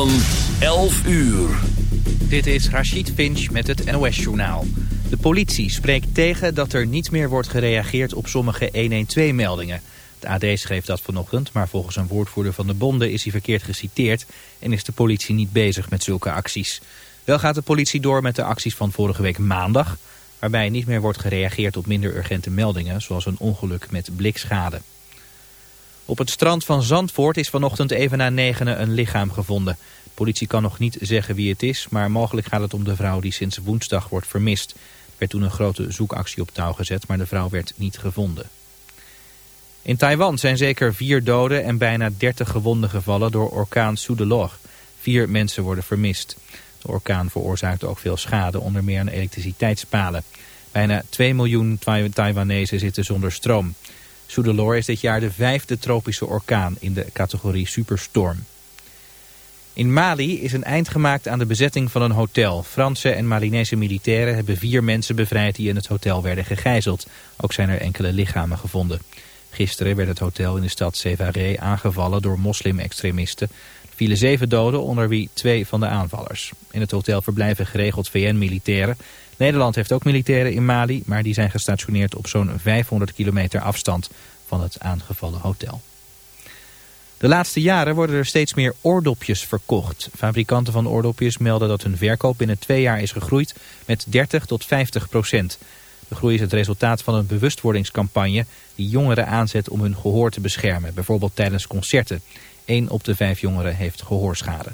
van 11 uur. Dit is Rachid Finch met het NOS-journaal. De politie spreekt tegen dat er niet meer wordt gereageerd op sommige 112-meldingen. De AD schreef dat vanochtend, maar volgens een woordvoerder van de bonden is hij verkeerd geciteerd... en is de politie niet bezig met zulke acties. Wel gaat de politie door met de acties van vorige week maandag... waarbij niet meer wordt gereageerd op minder urgente meldingen... zoals een ongeluk met blikschade. Op het strand van Zandvoort is vanochtend even na negenen een lichaam gevonden. De politie kan nog niet zeggen wie het is, maar mogelijk gaat het om de vrouw die sinds woensdag wordt vermist. Er werd toen een grote zoekactie op touw gezet, maar de vrouw werd niet gevonden. In Taiwan zijn zeker vier doden en bijna dertig gewonden gevallen door orkaan Soudelor. Vier mensen worden vermist. De orkaan veroorzaakte ook veel schade, onder meer aan elektriciteitspalen. Bijna 2 miljoen Taiwanese zitten zonder stroom. Soudelor is dit jaar de vijfde tropische orkaan in de categorie superstorm. In Mali is een eind gemaakt aan de bezetting van een hotel. Franse en Malinese militairen hebben vier mensen bevrijd die in het hotel werden gegijzeld. Ook zijn er enkele lichamen gevonden. Gisteren werd het hotel in de stad Sévaré aangevallen door moslim-extremisten. Er vielen zeven doden, onder wie twee van de aanvallers. In het hotel verblijven geregeld VN-militairen. Nederland heeft ook militairen in Mali, maar die zijn gestationeerd op zo'n 500 kilometer afstand van het aangevallen hotel. De laatste jaren worden er steeds meer oordopjes verkocht. Fabrikanten van oordopjes melden dat hun verkoop binnen twee jaar is gegroeid met 30 tot 50 procent. De groei is het resultaat van een bewustwordingscampagne die jongeren aanzet om hun gehoor te beschermen, bijvoorbeeld tijdens concerten. Eén op de vijf jongeren heeft gehoorschade.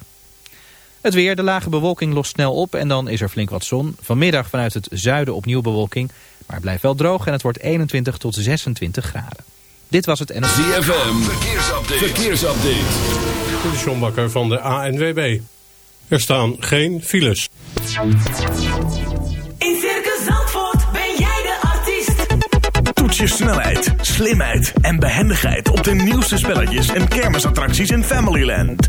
Het weer, de lage bewolking lost snel op en dan is er flink wat zon. Vanmiddag vanuit het zuiden opnieuw bewolking, maar het blijft wel droog en het wordt 21 tot 26 graden. Dit was het NOS. ZFM, verkeersupdate. verkeersupdate. Is John Bakker van de ANWB. Er staan geen files. In Circus Zandvoort ben jij de artiest. Toets je snelheid, slimheid en behendigheid op de nieuwste spelletjes en kermisattracties in Familyland.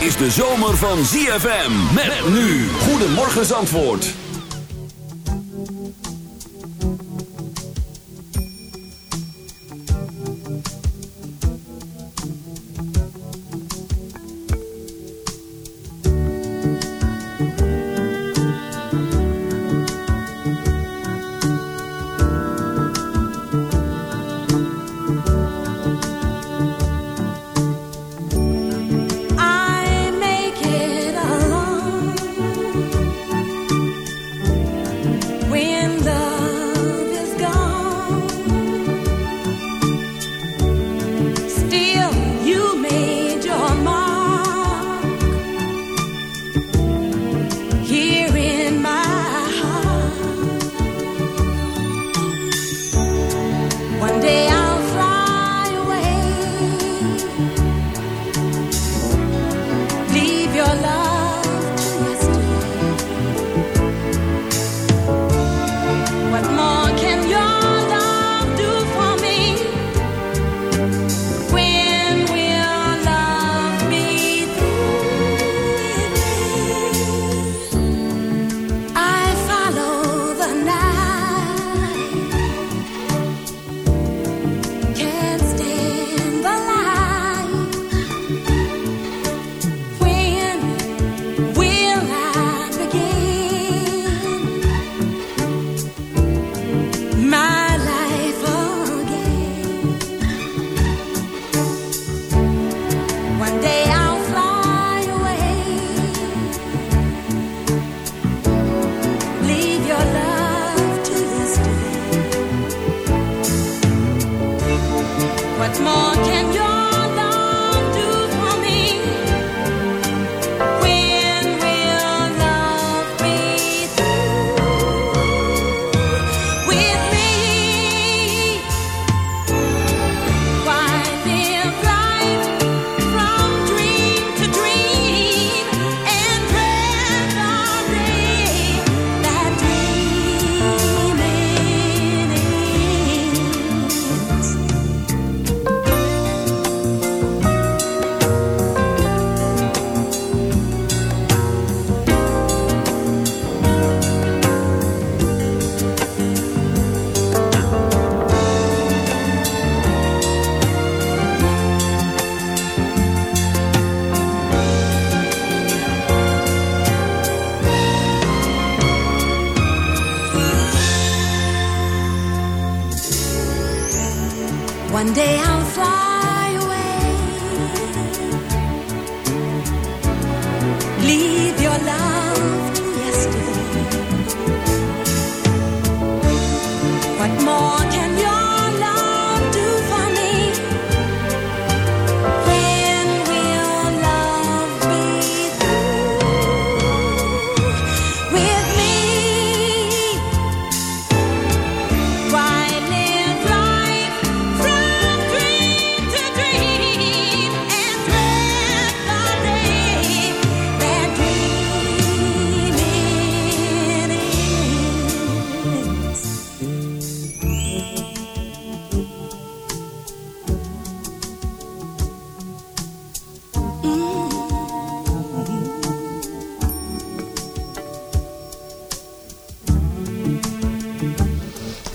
Is de zomer van ZFM. Met nu. Goedemorgen Zandvoort.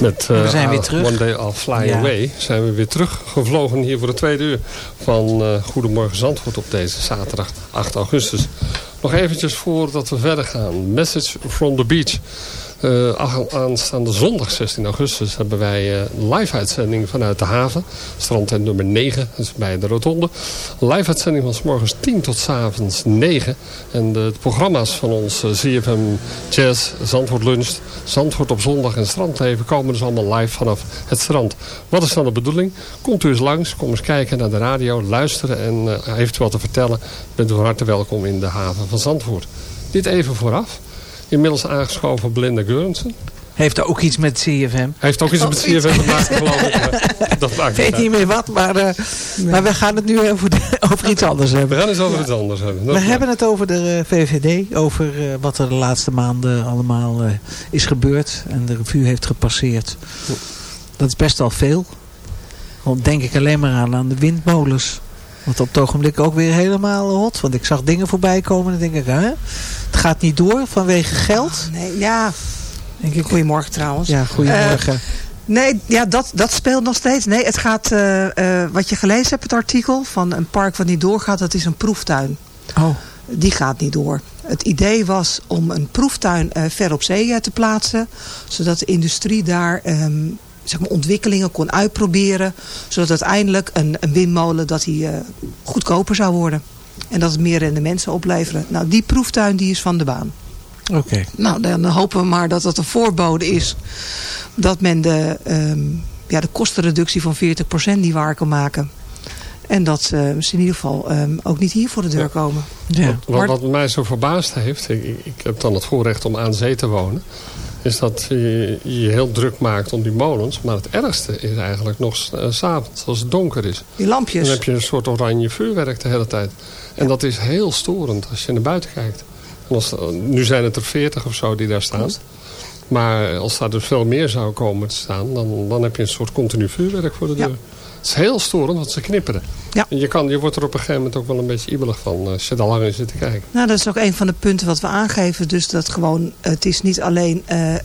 Met eh, We zijn weer I'll- terug. One Day I'll Fly Ja. Away zijn we weer teruggevlogen hier voor de tweede uur van eh, Goedemorgen Zandvoort op deze zaterdag 8 augustus. Nog eventjes voordat we verder gaan. Message from the Beach. Eh, aan- aanstaande zondag 16 augustus hebben wij eh live uitzending vanuit de haven. Strandtent nummer 9, dat is bij de rotonde. Live uitzending van s morgens 10 tot s avonds 9. En de programma's van ons eh, ZFM Jazz, Zandvoort Lunch, Zandvoort op zondag en Strandleven komen dus allemaal live vanaf het strand. Wat is dan de bedoeling? Komt u eens langs, kom eens kijken naar de radio, luisteren en eh, eventueel te vertellen. Bent u van harte welkom in de haven van Zandvoort. Dit even vooraf. Inmiddels aangeschoven Belinda Geurensen. Heeft er ook iets met CFM? Hij heeft ook iets met CFM te maken, geloof ik. Dat maakt weet niet meer wat, maar, eh, maar we gaan het nu over, de- over iets anders We hebben. gaan eens over iets anders hebben. Dat We hebben het over de eh, VVD, over eh, wat er de laatste maanden allemaal eh, is gebeurd en de revue heeft gepasseerd. Dat is best wel veel. Dan denk ik alleen maar aan, aan de windmolens. Want op het ogenblik ook weer helemaal hot. Want ik zag dingen voorbij komen en dan denk ik, hè? het gaat niet door vanwege geld. Nee, ja. Denk ik, Goedemorgen trouwens. ja, goedemorgen. Nee, ja, dat, dat speelt nog steeds. Nee, het gaat, eh, eh, wat je gelezen hebt, het artikel van een park wat niet doorgaat, dat is een proeftuin. oh, Die gaat niet door. Het idee was om een proeftuin eh, ver op zee eh, te plaatsen, zodat de industrie daar ehm, zeg maar ontwikkelingen kon uitproberen, zodat uiteindelijk een, een windmolen dat die, eh, goedkoper zou worden. En dat het meer rendement zou opleveren. Nou, die proeftuin die is van de baan. oké. Nou, dan hopen we maar dat dat een voorbode is. Dat men de, ehm, ja, de kostenreductie van 40% niet waar kan maken. En dat ze in ieder geval ehm, ook niet hier voor de deur Ja. komen. Ja. Wat, wat mij zo verbaasd heeft, ik, ik- ik heb dan het voorrecht om aan zee te wonen, is dat je je heel druk maakt om die molens. Maar het ergste is eigenlijk nog s- eh, 's avonds, als het donker is. Die lampjes. Dan heb je een soort oranje vuurwerk de hele tijd. En dat is heel storend als je naar buiten kijkt. En als, nu zijn het er 40 of zo die daar staan. Maar als daar dus veel meer zou komen te staan, dan, dan heb je een soort continu vuurwerk voor de Ja. Het is heel storend, want ze knipperen. Ja. En je, kan, je wordt er op een gegeven moment ook wel een beetje ibelig van als je er lang in zit te kijken. Nou, dat is ook een van de punten wat we aangeven. Dus dat gewoon, het is niet alleen eh,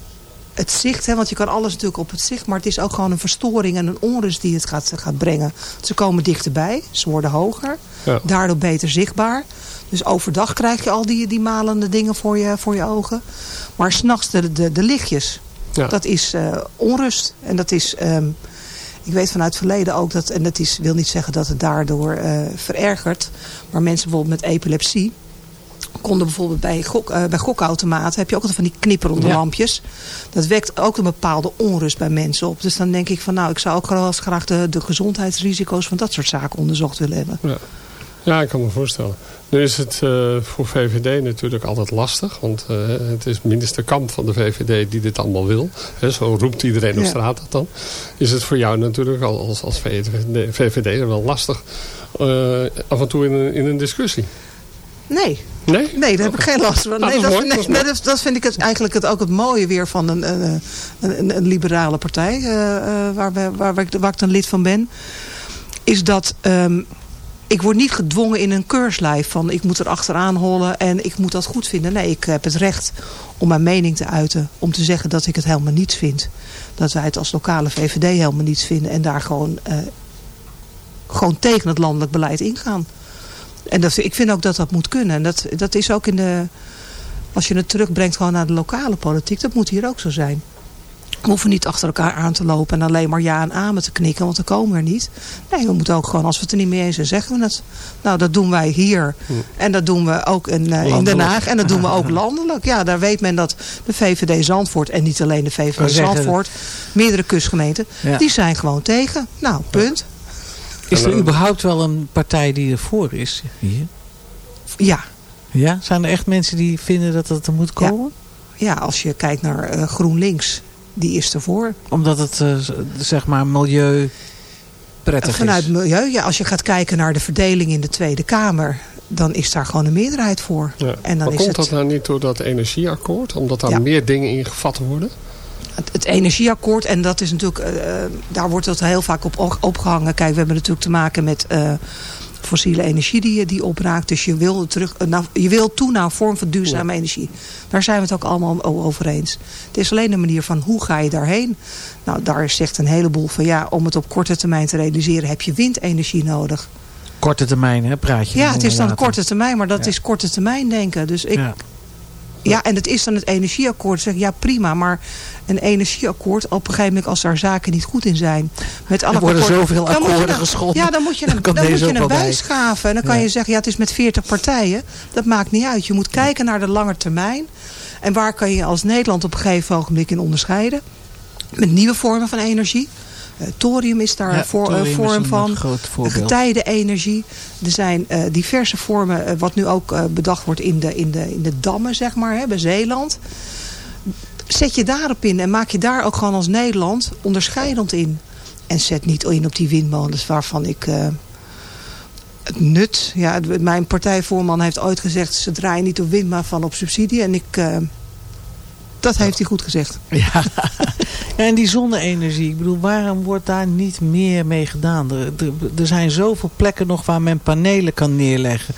het zicht. Hè, want je kan alles natuurlijk op het zicht. Maar het is ook gewoon een verstoring en een onrust die het gaat, gaat brengen. Ze komen dichterbij. Ze worden hoger. Ja. Daardoor beter zichtbaar. Dus overdag krijg je al die, die malende dingen voor je, voor je ogen. Maar s'nachts de, de, de lichtjes. Ja. Dat is eh, onrust. En dat is... ehm, ik weet vanuit het verleden ook dat... En dat is, wil niet zeggen dat het daardoor eh, verergert. Maar mensen bijvoorbeeld met epilepsie konden bijvoorbeeld bij, gok, eh, bij gokautomaten... heb je ook altijd van die knipperende Ja. lampjes. Dat wekt ook een bepaalde onrust bij mensen op. Dus dan denk ik van nou, ik zou ook wel eens graag de, de gezondheidsrisico's van dat soort zaken onderzocht willen hebben. Ja. Ja, ik kan me voorstellen. Nu is het eh, voor VVD natuurlijk altijd lastig. Want eh, het is minister Kamp van de VVD die dit allemaal wil. Zo roept iedereen op straat dat dan. Is het voor jou natuurlijk al- als, als VVD, VVD wel lastig. eh, af en toe in een, in een discussie. Nee, Nee? Nee, daar heb ik geen last van. Nou, Nee, dat dat, nee, nee, vind ik het, eigenlijk het, ook het mooie weer van een, een, een, een liberale partij. waar, we, waar, waar, ik, waar ik dan lid van ben. Is dat ehm, ik word niet gedwongen in een keurslijf van ik moet er achteraan hollen en ik moet dat goed vinden. Nee, ik heb het recht om mijn mening te uiten. Om te zeggen dat ik het helemaal niets vind. Dat wij het als lokale VVD helemaal niets vinden. En daar gewoon, eh, gewoon tegen het landelijk beleid ingaan. En dat, ik vind ook dat dat moet kunnen. En dat, dat is ook in de... Als je het terugbrengt gewoon naar de lokale politiek. Dat moet hier ook zo zijn. We hoeven niet achter elkaar aan te lopen en alleen maar ja en amen te knikken, want dan komen we er niet. Nee, we moeten ook gewoon, als we het er niet mee eens zijn, zeggen we het. Nou, dat doen wij hier. En dat doen we ook in, eh, in Den. Haag. En dat doen we ook landelijk. Ja, daar weet men dat de VVD Zandvoort, en niet alleen de VVD Zandvoort, meerdere kustgemeenten, Ja. die zijn gewoon tegen. Nou, punt. Is er überhaupt wel een partij die ervoor is hier? Ja. Ja? Zijn er echt mensen die vinden dat dat er moet komen? Ja, als je kijkt naar eh, GroenLinks, die is ervoor. Omdat het, eh, zeg maar, milieu prettig Vanuit is. milieu, ja, als je gaat kijken naar de verdeling in de Tweede Kamer, dan is daar gewoon een meerderheid voor. Ja. En dan maar is komt het, dat nou niet door dat energieakkoord? Omdat daar Ja. meer dingen in gevat worden? het, het energieakkoord, en dat is natuurlijk, eh, eh, daar wordt het heel vaak op op- opgehangen. Kijk, we hebben natuurlijk te maken met eh, fossiele energie die, die opraakt. Dus je wil, terug, eh, nou, je wil toe naar een vorm van duurzame energie. Daar zijn we het ook allemaal over eens. Het is alleen de manier van hoe ga je daarheen. Nou, daar zegt een heleboel van ja, om het op korte termijn te realiseren heb je windenergie nodig. Korte termijn, hè, praat je Ja, het is dan korte termijn, maar dat Ja. is korte termijn denken. Dus ik, Ja. Ja, en het is dan het energieakkoord. Zeg, ja, prima, maar een energieakkoord, op een gegeven moment als daar zaken niet goed in zijn. Met alle Er worden akkoorden- zoveel akkoorden dan- geschonden. Ja, dan moet je Dan dan moet je bij. bijschaven. En dan kan Ja. je zeggen, ja, het is met 40 partijen. Dat maakt niet uit. Je moet kijken naar de lange termijn. En waar kan je als Nederland op een gegeven ogenblik in onderscheiden? Met nieuwe vormen van energie. Eh, thorium is daar Ja, een voor, vorm van. eh, groot voorbeeld. Getijdenenergie. Er zijn eh, diverse vormen, wat nu ook bedacht wordt in de, in, de, in de dammen, zeg maar, hè, bij Zeeland. Zet je daarop in en maak je daar ook gewoon als Nederland onderscheidend in. En zet niet in op die windmolens waarvan ik... het nut, ja, mijn partijvoorman heeft ooit gezegd... ze draaien niet op wind, maar van op subsidie. En ik, dat heeft hij goed gezegd. Ja. en die zonne-energie, ik bedoel, waarom wordt daar niet meer mee gedaan? Er, er, er zijn zoveel plekken nog waar men panelen kan neerleggen.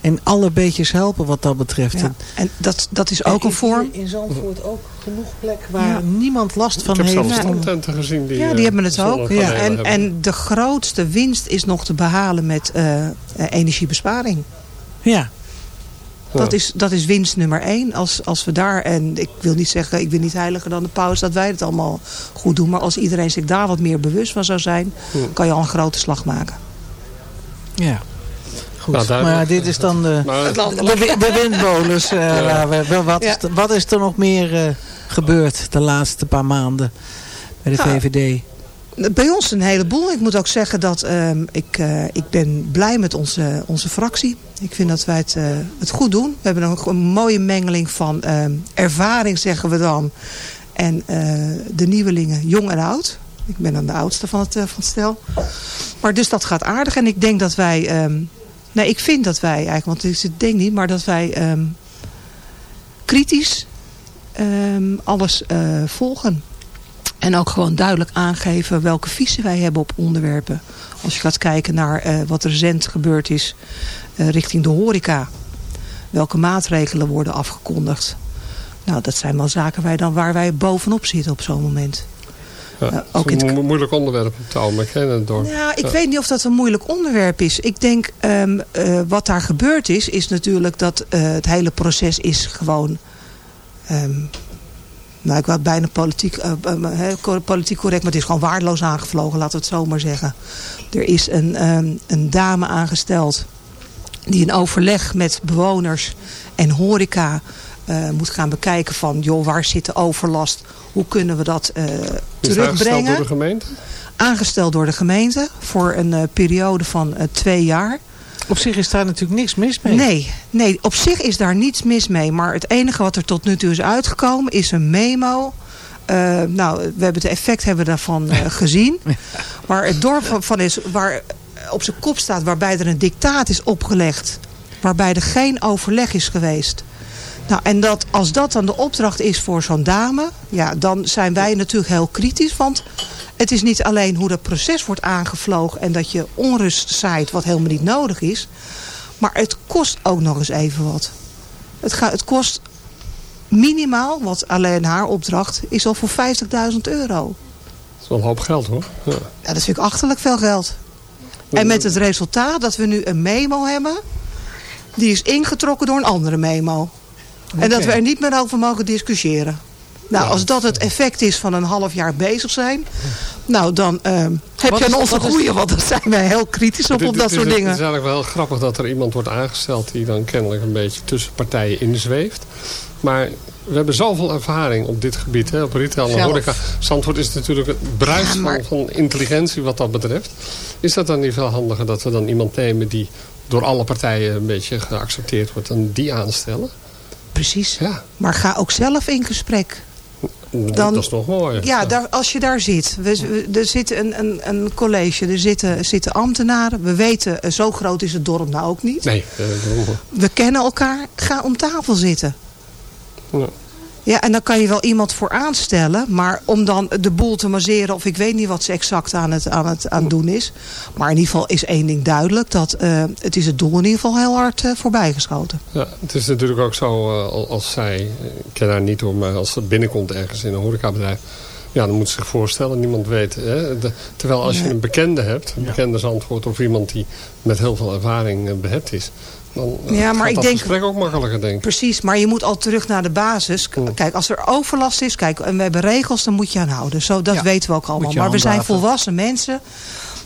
En alle beetjes helpen wat dat betreft. Ja. En dat, dat is ook En een vorm. In Zandvoort ook genoeg plekken waar Ja. niemand last van ik heb heeft. zelfs gezien die Ja, eh, die hebben het ook. Ja. En, hebben. en de grootste winst is nog te behalen met eh, eh, energiebesparing. Ja, Dat, is, dat is winst nummer één. Als, als we daar, en ik wil niet zeggen, ik ben niet heiliger dan de paus, dat wij het allemaal goed doen. Maar als iedereen zich daar wat meer bewust van zou zijn, kan je al een grote slag maken. ja. Goed, Nou, maar dit is dan de, Maar de, de windmolens. eh, waar wat, Ja. er- wat is er nog meer eh, gebeurd de laatste paar maanden bij de Nou, VVD? Bij ons een heleboel. Ik moet ook zeggen dat ehm, ik, eh, ik ben blij met onze, onze fractie. Ik vind dat wij het, eh, het goed doen. We hebben een, mooie mengeling van ehm, ervaring, zeggen we dan. En eh, de nieuwelingen, jong en oud. Ik ben dan de oudste van het, van het stel. Maar dus dat gaat aardig. En ik denk dat wij... ehm, nee, ik vind dat wij eigenlijk... Want het ding niet, maar dat wij kritisch alles volgen. En ook gewoon duidelijk aangeven welke visie wij hebben op onderwerpen. Als je gaat kijken naar eh, wat recent gebeurd is eh, richting de horeca. Welke maatregelen worden afgekondigd. Nou, dat zijn wel zaken waar, dan, waar wij bovenop zitten op zo'n moment. ja, eh, het ook is een mo- moeilijk onderwerp maar ik ken het door. Ja, ik Ja. weet niet of dat een moeilijk onderwerp is. Ik denk, ehm, eh, wat daar gebeurd is, is natuurlijk dat het hele proces is gewoon... ehm, nou, ik wou bijna politiek, eh, eh, co- politiek correct, maar het is gewoon waardeloos aangevlogen, laten we het zo maar zeggen. Er is een, ehm, een dame aangesteld die in overleg met bewoners en horeca eh, moet gaan bekijken van, joh, waar zit de overlast? Hoe kunnen we dat eh, Is het aangesteld terugbrengen? door de gemeente? aangesteld door de gemeente voor een eh, periode van eh, twee jaar. Op zich is daar natuurlijk niks mis mee. Nee, nee, op zich is daar niets mis mee. Maar het enige wat er tot nu toe is uitgekomen is een memo. Eh, nou, we hebben het effect hebben we daarvan eh, gezien. Waar het dorp van- van is, waar op zijn kop staat, waarbij er een dictaat is opgelegd. Waarbij er geen overleg is geweest. Nou, en dat, als dat dan de opdracht is voor zo'n dame, ja, dan zijn wij natuurlijk heel kritisch. Want het is niet alleen hoe dat proces wordt aangevlogen en dat je onrust zaait wat helemaal niet nodig is. Maar het kost ook nog eens even wat. Het, gaat, het kost minimaal, wat alleen haar opdracht, is al voor 50.000 euro. Dat is wel een hoop geld hoor. Ja. Ja, dat vind ik achterlijk veel geld. En met het resultaat dat we nu een memo hebben. Die is ingetrokken door een andere memo. En dat we er niet meer over mogen discussiëren. Nou, als dat het effect is van een half jaar bezig zijn... Nou, dan ehm, heb Wat je een onze want daar zijn wij heel kritisch op, Het- op het dat soort Het dingen. is eigenlijk wel grappig dat er iemand wordt aangesteld... die dan kennelijk een beetje tussen partijen inzweeft. Maar we hebben zoveel ervaring op dit gebied, hè, op retail en horeca. Zandvoort is natuurlijk het bruis Ja, maar- van, van intelligentie wat dat betreft. Is dat dan niet veel handiger dat we dan iemand nemen... die door alle partijen een beetje geaccepteerd wordt... en die aanstellen? Precies. Ja, Maar ga ook zelf in gesprek. dat is nog mooi. Ja, daar, als je daar zit. We, we- er zit een, een, een college, er zitten, zitten ambtenaren. We weten, eh, zo groot is het dorp nou ook niet. Nee, eh. We kennen elkaar. Ga om tafel zitten. Ja. Ja, en dan kan je wel iemand voor aanstellen. Maar om dan de boel te masseren... of ik weet niet wat ze exact aan het, aan het aan doen is. Maar in ieder geval is één ding duidelijk. Dat eh, het is het doel in ieder geval heel hard eh, voorbijgeschoten. Ja, het is natuurlijk ook zo eh, al- als zij, ik ken haar niet hoor, maar als ze binnenkomt ergens in een horecabedrijf. Ja, dan moet ze zich voorstellen, niemand weet. Hè, de- terwijl als je een bekende hebt, een bekende zandwoord of iemand die met heel veel ervaring eh, behept is. Dan eh, Ja, maar ik dat denk- gesprek ook makkelijker, denk ik. Precies, maar je moet al terug naar de basis. K- Mm. Kijk, als er overlast is, kijk, en we hebben regels, dan moet je aan houden. Zo, dat Ja, weten we ook allemaal. Maar we zijn volwassen mensen.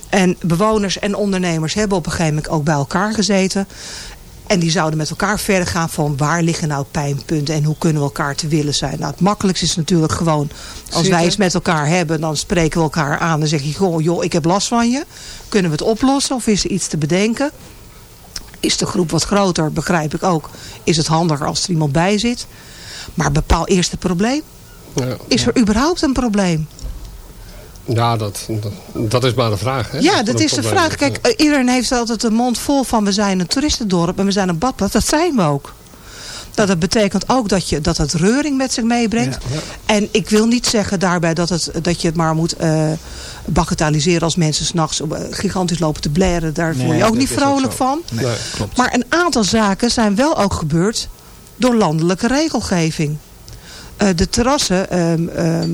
En bewoners en ondernemers hebben op een gegeven moment ook bij elkaar gezeten. En die zouden met elkaar verder gaan van waar liggen nou pijnpunten en hoe kunnen we elkaar te willen zijn. Nou, het makkelijkste is natuurlijk gewoon, als wij eens met elkaar hebben, dan spreken we elkaar aan. Dan zeg je, goh, joh, ik heb last van je. Kunnen we het oplossen of is er iets te bedenken? Is de groep wat groter, begrijp ik ook. Is het handiger als er iemand bij zit. Maar bepaal eerst het probleem. Ja, Is er überhaupt een probleem? ja dat, dat, dat is maar de vraag. Hè, Ja, dat een is de vraag. Kijk, eh, iedereen heeft altijd de mond vol van we zijn een toeristendorp en we zijn een badplaats. Dat zijn we ook. Dat, dat betekent ook dat, je, dat het reuring met zich meebrengt. En ik wil niet zeggen daarbij dat, het, dat je het maar moet eh bagatelliseren als mensen s'nachts uh, gigantisch lopen te blaren. Daar Nee, voel je ook niet ook vrolijk van. Nee. Klopt. Maar een aantal zaken zijn wel ook gebeurd door landelijke regelgeving. Eh, de terrassen, ehm, ehm,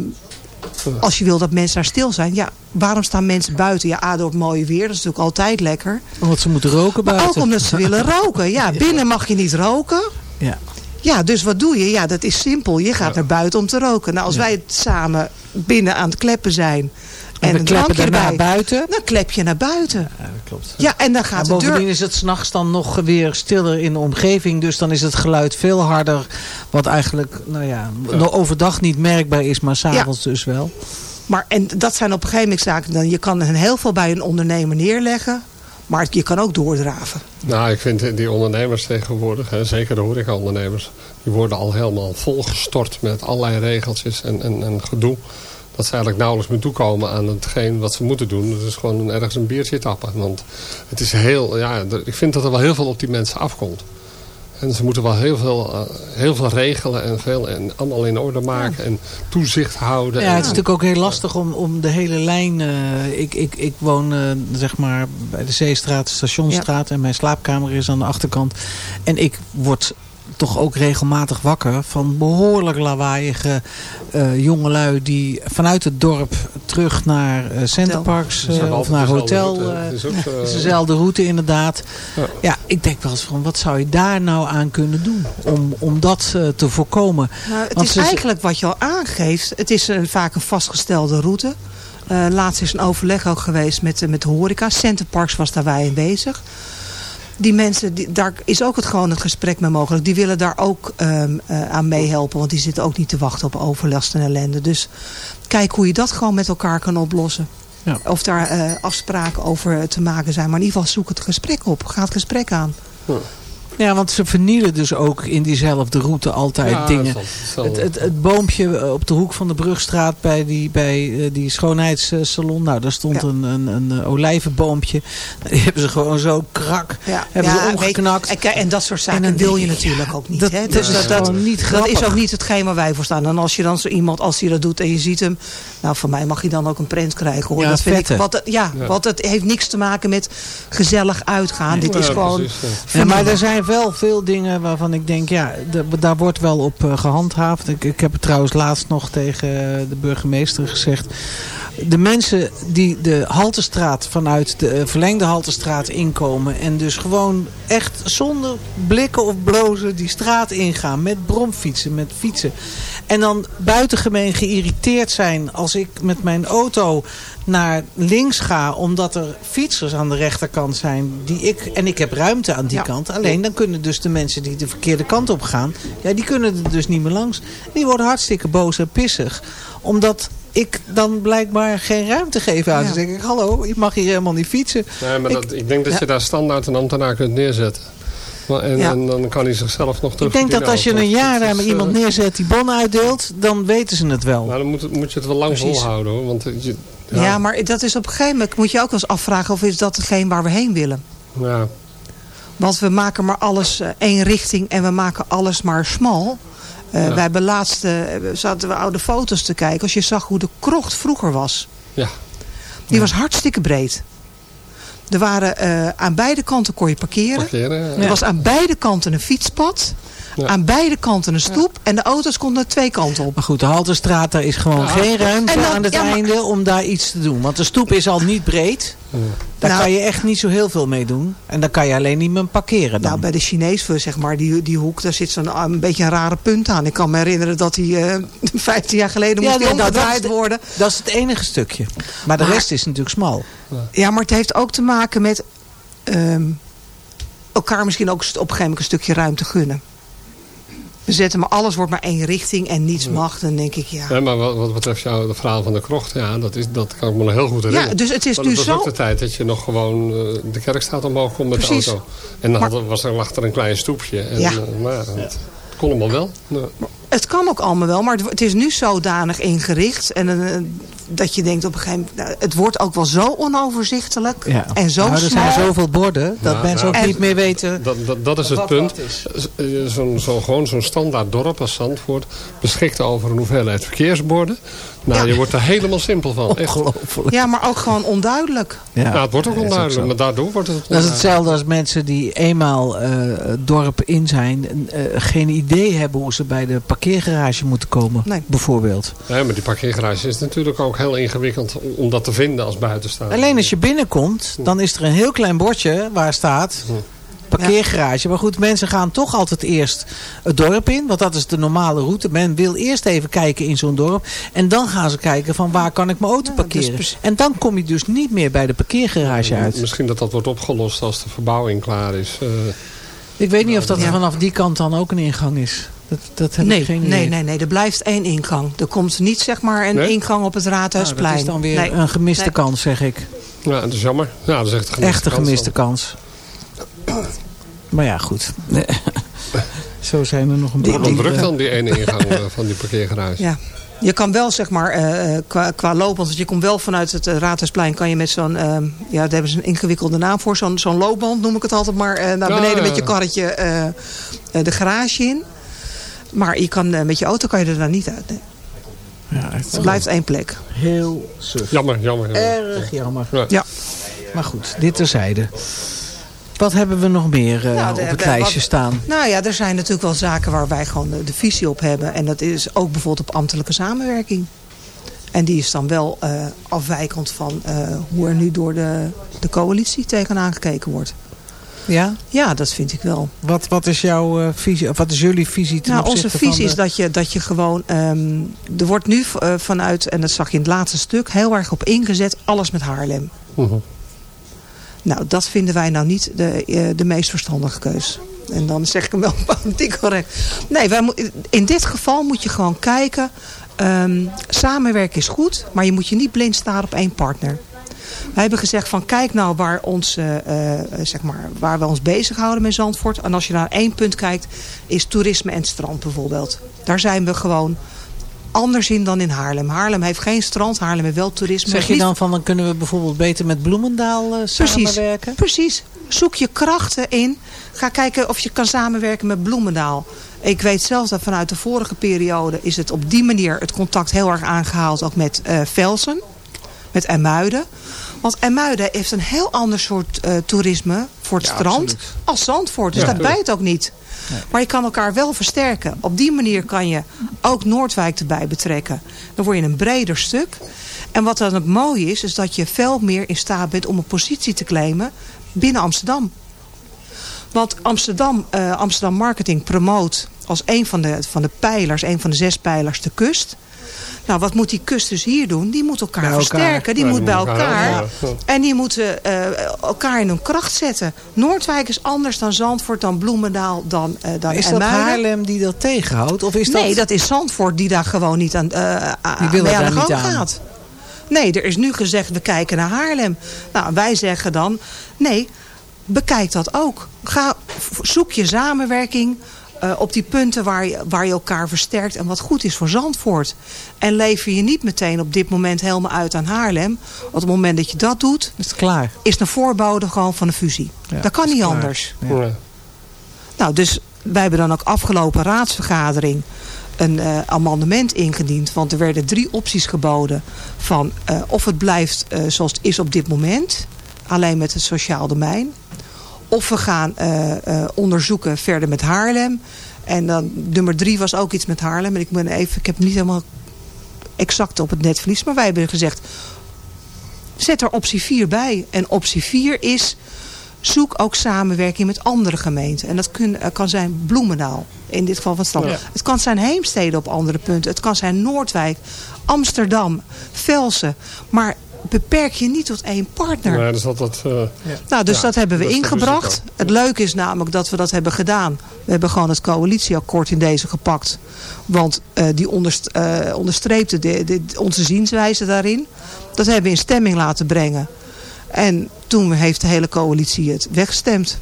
als je wil dat mensen daar stil zijn. Ja, waarom staan mensen buiten? Ja, A, door het mooie weer, dat is natuurlijk altijd lekker. Omdat ze moeten roken Maar buiten. ook omdat ze willen roken. Ja, binnen mag je niet roken. Ja. Ja, dus wat doe je? Ja, dat is simpel. Je gaat naar buiten om te roken. Nou, als wij samen binnen aan het kleppen zijn... En, en drankje daarna erbij, buiten. dan klep je naar buiten. Ja, dat klopt. Ja, en dan En gaat de bovendien deur... is het s'nachts dan nog weer stiller in de omgeving. Dus dan is het geluid veel harder. Wat eigenlijk nou ja, nog overdag niet merkbaar is, maar s'avonds dus wel. Maar en dat zijn op een gegeven moment zaken. Dan, je kan heel veel bij een ondernemer neerleggen. Maar je kan ook doordraven. Nou, ik vind die ondernemers tegenwoordig, hè, zeker de horecaondernemers... die worden al helemaal volgestort met allerlei regeltjes en, en, en gedoe. Dat ze eigenlijk nauwelijks meer toekomen aan hetgeen wat ze moeten doen. Dat is gewoon ergens een biertje tappen. Want het is heel, ja, ik vind dat er wel heel veel op die mensen afkomt. En ze moeten wel heel veel, eh, heel veel regelen en, veel, en allemaal in orde maken en toezicht houden. Ja, En- het is natuurlijk ook heel lastig om, om de hele lijn... eh, ik, ik, ik woon eh, zeg maar bij de Zeestraat, Stationsstraat... en mijn slaapkamer is aan de achterkant. En ik word toch ook regelmatig wakker van behoorlijk lawaaiige eh jongelui... die vanuit het dorp terug naar eh Centerparks eh, of naar hotel... route. Het is ook, het is dezelfde route inderdaad. Ja. Ja, ik denk wel eens van wat zou je daar nou aan kunnen doen om, om dat te voorkomen. Nou, het Want is ze- eigenlijk wat je al aangeeft. Het is een, vaak een vastgestelde route. Eh, laatst is een overleg ook geweest met, met de horeca. Centerparks was daarbij aanwezig. Die mensen, die, daar is ook het, gewoon het gesprek mee mogelijk. Die willen daar ook ehm, eh, aan meehelpen. Want die zitten ook niet te wachten op overlast en ellende. Dus kijk hoe je dat gewoon met elkaar kan oplossen. Ja. Of daar eh, afspraken over te maken zijn. Maar in ieder geval zoek het gesprek op. Ga het gesprek aan. Ja, want ze vernielen dus ook in diezelfde route altijd Ja, dingen. Het, het, het boompje eh, op de hoek van de Brugstraat bij die, bij, eh, die schoonheidssalon. Nou, daar stond Ja. een, een, een eh, olijvenboompje. Die hebben ze gewoon zo krak. Ja, Hebben ze weet- omgeknakt. En, dat soort zaken En dan wil je natuurlijk ook niet. dat- hè? Dus is dat, dat, gewoon niet dat is ook niet hetgeen waar wij voor staan. En als je dan zo iemand, als hij dat doet en je ziet hem... Nou, van mij mag hij dan ook een print krijgen. Hoor. Ja, dat vind ik, wat, ja, Ja. want het heeft niks te maken met gezellig uitgaan. Dit is Ja, gewoon... precies, ja. Ja, maar er zijn wel veel dingen waarvan ik denk, ja, daar wordt wel op eh, gehandhaafd. Ik, ik heb het trouwens laatst nog tegen eh, de burgemeester gezegd. de mensen die de Haltestraat vanuit de eh, verlengde Haltestraat inkomen. En dus gewoon echt zonder blikken of blozen die straat ingaan. Met bromfietsen, met fietsen. En dan buitengemeen geïrriteerd zijn als ik met mijn auto naar links ga. Omdat er fietsers aan de rechterkant zijn. Die ik, en ik heb ruimte aan die Ja. kant. Alleen dan kunnen dus de mensen die de verkeerde kant op gaan. Ja, die kunnen er dus niet meer langs. Die worden hartstikke boos en pissig. Omdat ik dan blijkbaar geen ruimte geef aan. Ja. ze. Dan denk ik, hallo, je mag hier helemaal niet fietsen. Nee, maar dat, ik denk dat Ja. je daar standaard een ambtenaar kunt neerzetten. En, Ja. en dan kan hij zichzelf nog terug Ik denk dat als je een jaar eh, iemand neerzet die bonnen uitdeelt, dan weten ze het wel. Nou, dan moet, moet je het wel lang Precies. volhouden hoor. Want je, Ja. maar dat is op een gegeven moment moet je ook wel eens afvragen of is dat hetgeen waar we heen willen. ja. Want we maken maar alles eh, één richting en we maken alles maar smal. Ja. Wij hebben laatst, eh, zaten we oude foto's te kijken. Als je zag hoe de krocht vroeger was. Ja. Die was hartstikke breed. Er waren eh, aan beide kanten kon je parkeren. Parkeren. Er was aan beide kanten een fietspad. Ja. Aan beide kanten een stoep. En de auto's konden twee kanten op. Maar goed, de Halterstraat, daar is gewoon Ja. geen ruimte dan- aan het ja, maar- einde om daar iets te doen. Want de stoep is al niet breed. Daar Nou- kan je echt niet zo heel veel mee doen. En dan kan je alleen niet meer parkeren dan. Nou, bij de Chinees, zeg maar, die, die hoek, daar zit zo'n een beetje een rare punt aan. Ik kan me herinneren dat die eh 15 jaar geleden Ja, moest die dat omgedraaid is de- worden. Dat is het enige stukje. Maar de Maar- rest is natuurlijk smal. Ja, maar het heeft ook te maken met ehm, elkaar misschien ook op een gegeven moment een stukje ruimte gunnen. We zetten maar alles wordt maar één richting en niets mag. Dan denk ik, ja. Nee, maar wat, wat betreft jou, de verhaal van de krocht, ja, dat, is, dat kan ik me nog heel goed herinneren. Ja, dus het is nu zo... ook de tijd dat je nog gewoon eh, de kerkstraat omhoog kon met Precies. de auto. En dan Maar- had- was er achter een klein stoepje. En, Ja. eh, maar ja, het kon allemaal wel. Ja. Het kan ook allemaal wel, maar het, is nu zodanig ingericht. En, eh, dat je denkt op een gegeven moment... nou, het wordt ook wel zo onoverzichtelijk. Ja. En zo nou, er zijn zoveel borden dat mensen ook En- niet meer weten. Dat, dat, dat is het Wat punt. eh, Zo'n zo, gewoon zo'n standaard dorp als Zandvoort beschikt over een hoeveelheid verkeersborden. Nou, Ja. je wordt er helemaal simpel van. Echt. Ongelooflijk. Ja, maar ook gewoon onduidelijk. Ja. Nou, het wordt ook onduidelijk, maar daardoor wordt het Dat is onduidelijk. hetzelfde als mensen die eenmaal eh, het dorp in zijn... eh, geen idee hebben hoe ze bij de parkeergarage moeten komen. Nee. Bijvoorbeeld. Ja, maar die parkeergarage is natuurlijk ook heel ingewikkeld om- om dat te vinden als buitenstaander. Alleen als je binnenkomt, dan is er een heel klein bordje waar staat... Parkeergarage. Maar goed, mensen gaan toch altijd eerst het dorp in. Want dat is de normale route. Men wil eerst even kijken in zo'n dorp. En dan gaan ze kijken van waar kan ik mijn auto is parkeren. En dan kom je dus niet meer bij de parkeergarage uit. Misschien dat dat wordt opgelost als de verbouwing klaar is. Eh, Ik weet niet of dat er vanaf die kant dan ook een ingang is. Dat, dat heb ik Nee, geen idee. nee, nee, nee, er blijft één ingang. Er komt niet zeg maar een Nee? ingang op het Nou, Raadhuisplein. dat is dan weer Nee. een gemiste Nee. kans, zeg ik. ja, dat is jammer. Ja, dat is echt een gemiste Echt een kans gemiste kans. Maar ja, goed. Zo zijn er nog een Het paar wordt wel druk dingen. dan, die ene ingang eh, van die parkeergarage. Ja. Je kan wel zeg maar eh, eh, qua, qua loopband, want je komt wel vanuit het Raadhuisplein, kan je met zo'n, eh, ja, daar hebben ze een ingewikkelde naam voor, zo'n zo'n loopband noem ik het altijd maar, eh, naar Ja, beneden ja, met je karretje eh, eh, de garage in. Maar je kan, met je auto kan je er dan niet uit. Nee. Ja, het Het blijft één plek. heel suf. Jammer, jammer. jammer. Erg jammer. Ja. Ja. Maar goed, dit terzijde. Wat hebben we nog meer eh, Nou, op het de- lijstje wat- staan? Nou ja, er zijn natuurlijk wel zaken waar wij gewoon de, de visie op hebben. En dat is ook bijvoorbeeld op ambtelijke samenwerking. En die is dan wel eh, afwijkend van eh, hoe er nu door de, de coalitie tegenaan gekeken wordt. Ja? Ja, dat vind ik wel. Wat, wat is jouw eh, visie? Of wat is jullie visie ten Nou, onze opzichte van visie de- is dat je, dat je gewoon... ehm, er wordt nu vanuit, en dat zag je in het laatste stuk... heel erg op ingezet, alles met Haarlem. Mhm. Nou, dat vinden wij nou niet de, eh, de meest verstandige keus. En dan zeg ik hem wel politiek correct. Nee, wij, in dit geval moet je gewoon kijken... ehm, samenwerken is goed, maar je moet je niet blind staren op één partner. Wij hebben gezegd van kijk nou waar, ons, eh, eh, zeg maar, waar we ons bezighouden met Zandvoort. En als je naar één punt kijkt, is toerisme en strand bijvoorbeeld. Daar zijn we gewoon anders in dan in Haarlem. Haarlem heeft geen strand, Haarlem heeft wel toerisme. Zeg je dan van, dan kunnen we bijvoorbeeld beter met Bloemendaal eh, samenwerken? Precies. Zoek je krachten in. Ga kijken of je kan samenwerken met Bloemendaal. Ik weet zelfs dat vanuit de vorige periode is het op die manier het contact heel erg aangehaald. Ook met eh, Velsen. Met Ermuiden. Want IJmuiden heeft een heel ander soort eh, toerisme voor het Ja, strand absoluut. als Zandvoort. Dus Ja, dat bijt ook niet. Maar je kan elkaar wel versterken. Op die manier kan je ook Noordwijk erbij betrekken. Dan word je een breder stuk. En wat dan ook mooi is, is dat je veel meer in staat bent om een positie te claimen binnen Amsterdam. Want Amsterdam, eh, Amsterdam Marketing promoot als een van de, van de pijlers, een van de zes pijlers, de kust. Nou, wat moet die kust dus hier doen? Die moet elkaar, versterken. Die Ja, moet bij elkaar En die moeten eh, elkaar in hun kracht zetten. Noordwijk is anders dan Zandvoort, dan Bloemendaal, dan, eh dan Is dat. Haarlem die dat tegenhoudt? Of is dat... Nee, dat is Zandvoort die daar gewoon niet aan, aan- Die wil er aan de daar gang niet aan. gaat. Nee, er is nu gezegd, we kijken naar Haarlem. Nou, wij zeggen dan, nee, bekijk dat ook. Ga, zoek je samenwerking eh, op die punten waar je, waar je elkaar versterkt en wat goed is voor Zandvoort. En lever je niet meteen op dit moment helemaal uit aan Haarlem. Want op het moment dat je dat doet, Is het klaar? is een voorbode gewoon van een fusie. Ja, dat kan niet klaar. anders. Ja. Nou, dus wij hebben dan ook afgelopen raadsvergadering een eh, amendement ingediend. Want er werden drie opties geboden van eh, of het blijft eh, zoals het is op dit moment. Alleen met het sociaal domein. Of we gaan eh, eh, onderzoeken verder met Haarlem. En dan nummer drie was ook iets met Haarlem. En ik, ben even, ik heb niet helemaal exact op het netvlies. Maar wij hebben gezegd, zet er optie 4 bij. En optie 4 is, zoek ook samenwerking met andere gemeenten. En dat kun, eh, kan zijn Bloemendaal, in dit geval van. Ja. Het kan zijn Heemstede op andere punten. Het kan zijn Noordwijk, Amsterdam, Velsen. Maar beperk je niet tot één partner. Dus dat, dat, eh, Nou, dus Ja, dat hebben we dat ingebracht. Het leuke is namelijk dat we dat hebben gedaan. We hebben gewoon het coalitieakkoord in deze gepakt. Want eh, die onderst, eh, onderstreepte de, de- onze zienswijze daarin. Dat hebben we in stemming laten brengen. En toen heeft de hele coalitie het weggestemd.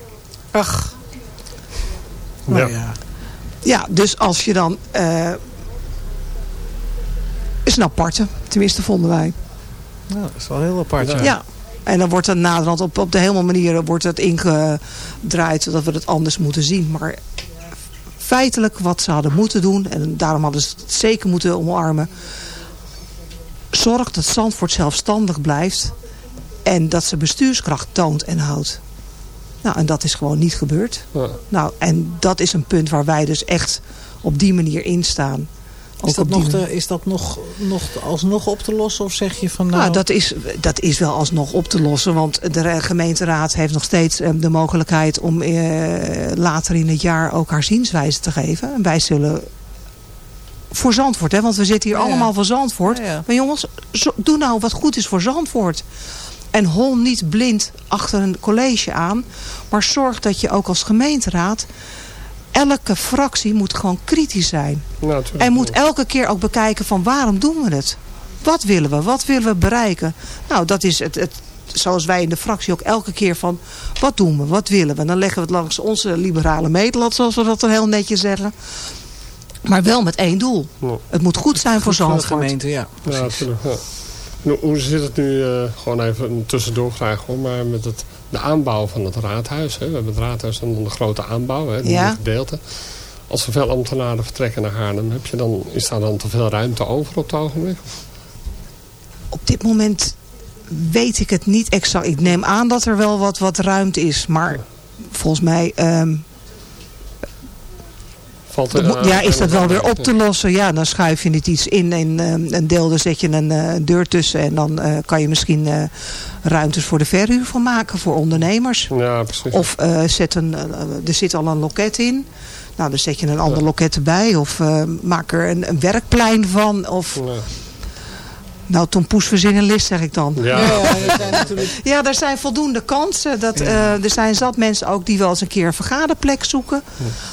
Ach. ja. Nou ja. Ja, dus als je dan... eh is een aparte, tenminste vonden wij. Nou, dat is wel heel apart. Ja. Ja. En dan wordt er naderhand op, op de helemaal manier wordt het ingedraaid zodat we het anders moeten zien. Maar feitelijk wat ze hadden moeten doen, en daarom hadden ze het zeker moeten omarmen. Zorg dat Zandvoort zelfstandig blijft en dat ze bestuurskracht toont en houdt. Nou, en dat is gewoon niet gebeurd. Ja. Nou, en dat is een punt waar wij dus echt op die manier in staan. Is dat, nog, te- is dat nog, nog alsnog op te lossen? Of zeg je van nou... Nou, dat is, dat is wel alsnog op te lossen. Want de gemeenteraad heeft nog steeds eh, de mogelijkheid om eh, later in het jaar ook haar zienswijze te geven. En wij zullen voor Zandvoort, hè, want we zitten hier ja. allemaal voor Zandvoort. Ja, ja. Maar jongens, zo- doe nou wat goed is voor Zandvoort. En hol niet blind achter een college aan. Maar zorg dat je ook als gemeenteraad... Elke fractie moet gewoon kritisch zijn. Nou, natuurlijk. En moet elke keer ook bekijken van waarom doen we het? Wat willen we? Wat willen we bereiken? Nou, dat is het, het zoals wij in de fractie ook elke keer van... wat doen we? Wat willen we? Dan leggen we het langs onze liberale meetlat, zoals we dat dan heel netjes zeggen. Maar wel met één doel. Ja. Het moet goed zijn voor Goed voor de Zandvoort. gemeente, ja. Ja, natuurlijk. Ja. Nu, hoe zit het nu, eh, gewoon even een tussendoor vraag hoor, maar met het, de aanbouw van het raadhuis. Hè? We hebben het raadhuis en dan de grote aanbouw, hè, Ja. gedeelte. Als er veel ambtenaren vertrekken naar Haarlem, heb je dan, is daar dan te veel ruimte over op het ogenblik? Op dit moment weet ik het niet exact. Ik neem aan dat er wel wat, wat ruimte is. Maar volgens mij... ehm, Valt er, eh, ja, is dat wel weer op te lossen? Ja, dan schuif je het iets in en eh, een deel, daar zet je een eh, deur tussen. En dan kan je misschien ruimtes voor de verhuur van maken voor ondernemers. Ja, precies. Of zet een, er zit al een loket in. Nou, dan zet je een ander loket erbij. Of maak er een, een werkplein van. Of, Ja. Nou, Tom Poes verzin een list, zeg ik dan. Ja, er zijn natuurlijk... Ja, er zijn voldoende kansen. Dat, eh, er zijn zat mensen ook die wel eens een keer een vergaderplek zoeken.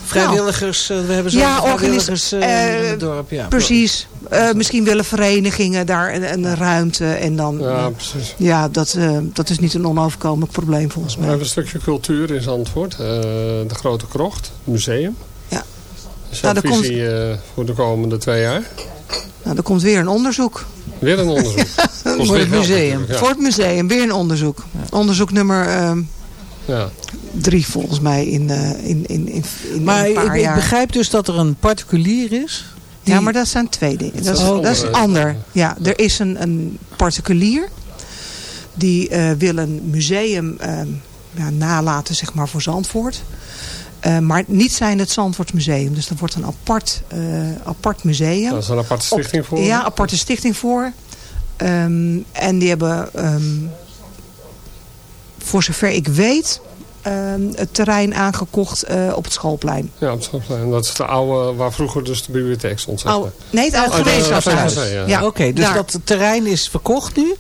Vrijwilligers, eh, we hebben zo'n Ja, vrijwilligers eh, in het dorp. Ja. Precies. Eh, misschien willen verenigingen daar een, een ruimte. En dan, ja, ja, precies. ja dat, eh, dat is niet een onoverkomelijk probleem volgens We mij. hebben een stukje cultuur in Zandvoort. eh, de Grote Krocht, het museum. Ja. Is Nou, komt- visie eh, voor de komende twee jaar? Nou, er komt weer een onderzoek. Weer een onderzoek. Voor weer het museum. Voor het museum, weer een onderzoek. Onderzoek nummer ehm, Ja. drie volgens mij in, eh, in, in, in, in Maar een ik, paar ik jaar. begrijp dus dat er een particulier is. die- Ja, maar dat zijn twee dingen. Dat is, is dat is ander. ander. Ja, er is een, een particulier Die eh, willen een museum ehm, ja, nalaten zeg maar, voor Zandvoort. Eh, maar niet zijn het Zandvoortsmuseum. Dus dat wordt een apart, eh, apart museum. Daar is een aparte stichting voor. Ja, aparte stichting voor. Ehm, en die hebben, ehm, voor zover ik weet, ehm, het terrein aangekocht eh, op het schoolplein. Ja, op het schoolplein. dat is de oude, waar vroeger dus de bibliotheek stond. Zeg Oh, maar. nee, het oude Oh, ja. Ja, Oké, dus daar. dat terrein is verkocht nu?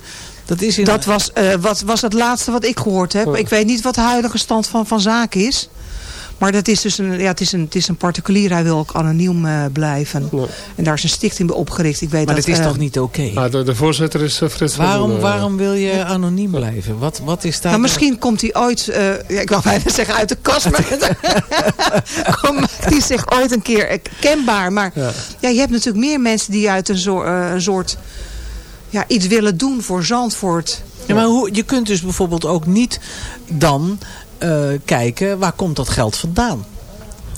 Dat is in Dat was, eh, wat, was het laatste wat ik gehoord heb. Ik weet niet wat de huidige stand van, van zaken is. Maar dat is dus een, ja, het, is een, het is een particulier. Hij wil ook anoniem eh, blijven. Ja. En daar is een stichting bij opgericht. Ik weet Maar dat, dat is eh, toch niet oké? Ah, de, de voorzitter is eh, Frits van Waarom, Loenen. waarom wil je anoniem blijven? Wat, wat is daar... Nou, misschien komt hij ooit, eh, ja, ik wou bijna zeggen uit de kast, maar Kom, maakt hij zich ooit een keer kenbaar. Maar ja. Ja. je hebt natuurlijk meer mensen die uit een, soort, een soort ja, iets willen doen voor Zandvoort. Ja, maar hoe, je kunt dus bijvoorbeeld ook niet dan eh, kijken waar komt dat geld vandaan.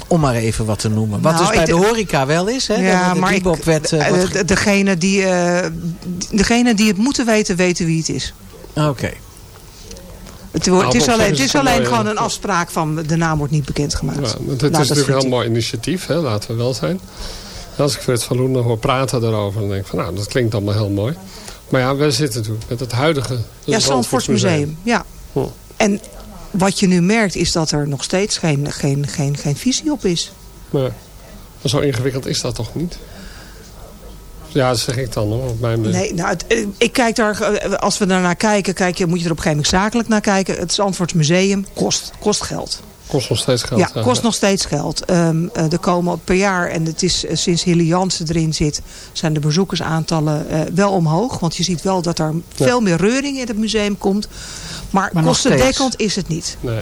Om maar even wat te noemen. Wat Nou, dus bij ik de horeca wel is. Hè? ja, Dat de maar ik, eh, degene, die, eh, degene die het moeten weten, weten wie het is. Oké. Het, wordt- het is alleen, het is alleen gewoon een afspraak van de naam wordt niet bekendgemaakt. Ja, het Nou, dat is natuurlijk een heel mooi initiatief, hè, laten we wel zijn. Als ik Frits van Loenen hoor praten daarover, dan denk ik van nou, dat klinkt allemaal heel mooi. Maar ja, wij zitten natuurlijk met het huidige Ja, Zandvoorts Museum. Ja. En wat je nu merkt is dat er nog steeds geen, geen, geen, geen visie op is. Maar, maar zo ingewikkeld is dat toch niet? Ja, dat zeg ik dan hoor. Op mijn Nee, nou, het- eh, ik kijk daar, eh, als we daarnaar kijken, kijk je, moet je er op een gegeven moment zakelijk naar kijken. Het Zandvoorts Museum kost, kost geld. Kost nog steeds geld. Ja, kost nog steeds geld. Ehm, eh, er komen per jaar, en het is eh, sinds Hilly Jansen erin zit, zijn de bezoekersaantallen eh, wel omhoog. Want je ziet wel dat er veel meer reuring in het museum komt. Maar, Maar kostendekkend is het niet. Nee.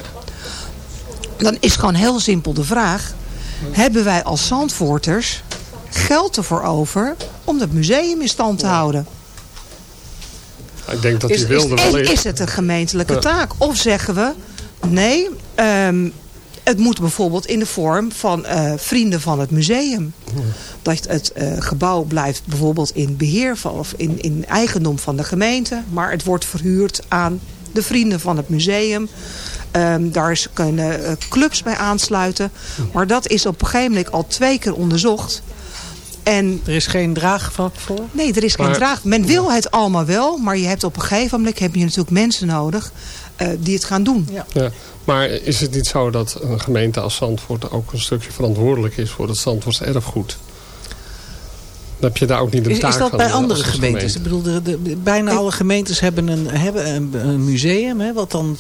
Dan is gewoon heel simpel de vraag. Hebben wij als Zandvoorters geld ervoor over om het museum in stand te houden? Ik denk dat Is- die wilde En wel is het een gemeentelijke Ja. taak? Of zeggen we, nee, ehm, het moet bijvoorbeeld in de vorm van eh, vrienden van het museum. Dat het eh, gebouw blijft bijvoorbeeld in beheer van, of in, in eigendom van de gemeente. Maar het wordt verhuurd aan de vrienden van het museum. Ehm, daar is- kunnen eh, clubs bij aansluiten. Maar dat is op een gegeven moment al twee keer onderzocht. En Er is geen draagvlak voor? Nee, er is geen draag. Men wil het allemaal wel, maar je hebt op een gegeven moment heb je natuurlijk mensen nodig die het gaan doen. Ja. Maar is het niet zo dat een gemeente als Zandvoort ook een stukje verantwoordelijk is voor het Zandvoorts erfgoed? Dan heb je daar ook niet een taak is dat van bij andere gemeentes? Ik bedoel, de, de- bijna alle gemeentes hebben een, hebben een, een museum, hè, wat dan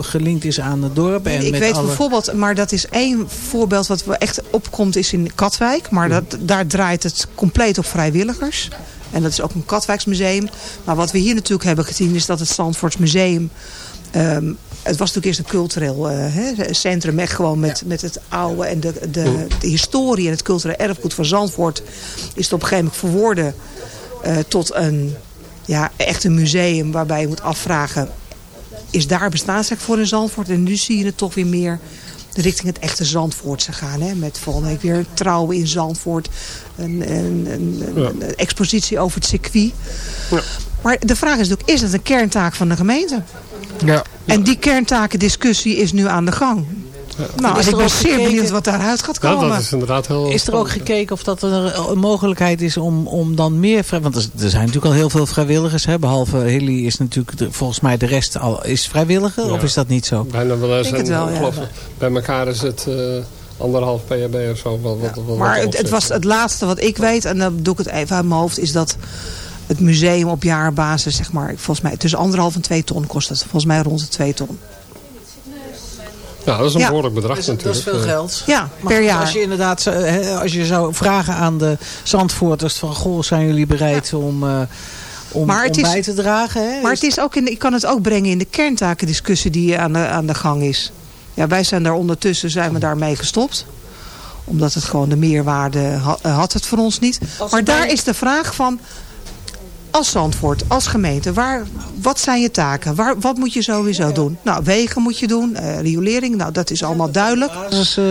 gelinkt is aan het dorp. En ik met weet alle... bijvoorbeeld, maar dat is één voorbeeld wat echt opkomt is in Katwijk. Maar dat, daar draait het compleet op vrijwilligers. En dat is ook een Katwijksmuseum. Maar wat we hier natuurlijk hebben gezien is dat het Zandvoorts Ehm, het was natuurlijk eerst een cultureel eh, hè, centrum. Echt gewoon met, met het oude en de, de, de historie en het cultureel erfgoed van Zandvoort. Is het op een gegeven moment verworden eh, tot een, ja, echt een museum waarbij je moet afvragen is daar bestaansrecht voor in Zandvoort. En nu zie je het toch weer meer richting het echte Zandvoortse gaan. Hè? Met volgende week weer trouwen in Zandvoort. Een, een, een, een- Ja. een expositie over het circuit. Ja. Maar de vraag is natuurlijk, is het een kerntaak van de gemeente? Ja. En die kerntakendiscussie is nu aan de gang. Nou, Is er ik ben ook zeer gekeken- benieuwd wat daaruit gaat Ja, komen. dat is inderdaad heel... Is er ook gekeken of dat er een mogelijkheid is om, om dan meer... vrij- Want er, zijn natuurlijk al heel veel vrijwilligers. Hè? Behalve Hilly is natuurlijk de- volgens mij de rest al is vrijwilliger. Ja. Of is dat niet zo? Bijna wel eens. wel, geloof Bij elkaar is het eh, anderhalf PHB of zo. Wat, wat, wat, Maar het, het was het laatste wat ik weet, en dan doe ik het even uit mijn hoofd, is dat het museum op jaarbasis, zeg maar, volgens mij tussen anderhalf en twee ton kost het. Volgens mij rond de twee ton. Ja, dat is een Ja. behoorlijk bedrag Dat is, dat natuurlijk. is veel Eh, geld. Ja, Maar per jaar. Als je inderdaad zou- hè, als je zou vragen aan de Zandvoorters van goh, zijn jullie bereid om, eh, om, Maar het om is- bij te dragen? Hè? Maar het is ook in, de- ik kan het ook brengen in de kerntakendiscussie die aan de, aan de gang is. Ja, wij zijn daar ondertussen zijn we daarmee gestopt. Omdat het gewoon de meerwaarde ha- eh, had het voor ons niet. Als Maar daar bij- is de vraag van... Als Zandvoort, als gemeente, waar, wat zijn je taken? Waar, wat moet je sowieso doen? Nou, wegen moet je doen, eh, riolering, nou dat is allemaal duidelijk. eh,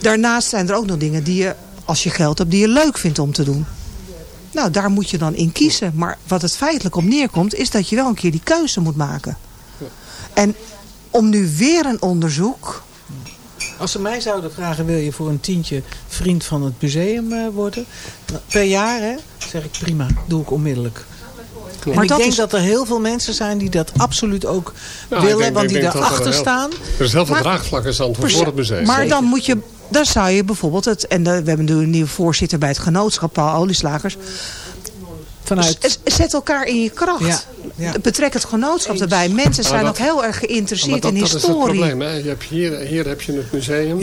Daarnaast zijn er ook nog dingen die je, als je geld hebt, die je leuk vindt om te doen. nou, daar moet je dan in kiezen. Maar wat het feitelijk op neerkomt, is dat je wel een keer die keuze moet maken. En om nu weer een onderzoek... Als ze mij zouden vragen, wil je voor een tientje vriend van het museum eh, worden? Nou, Per jaar, hè? Zeg ik prima, doe ik onmiddellijk. Maar ik dat denk is- dat er heel veel mensen zijn die dat absoluut ook Nou, willen. denk- want die er daarachter staan. Er is heel veel draagvlak in Zandvoort voor het museum. Maar dan moet je, dan zou je bijvoorbeeld het, en de- we hebben nu een nieuwe voorzitter bij het genootschap, Paul Olieslagers. Vanuit, Zet elkaar in je kracht. Ja, ja. Betrek het genootschap erbij. Mensen zijn dat- ook heel erg geïnteresseerd dat, in dat is het historie. probleem. Hè? Je hebt hier, hier heb je het museum.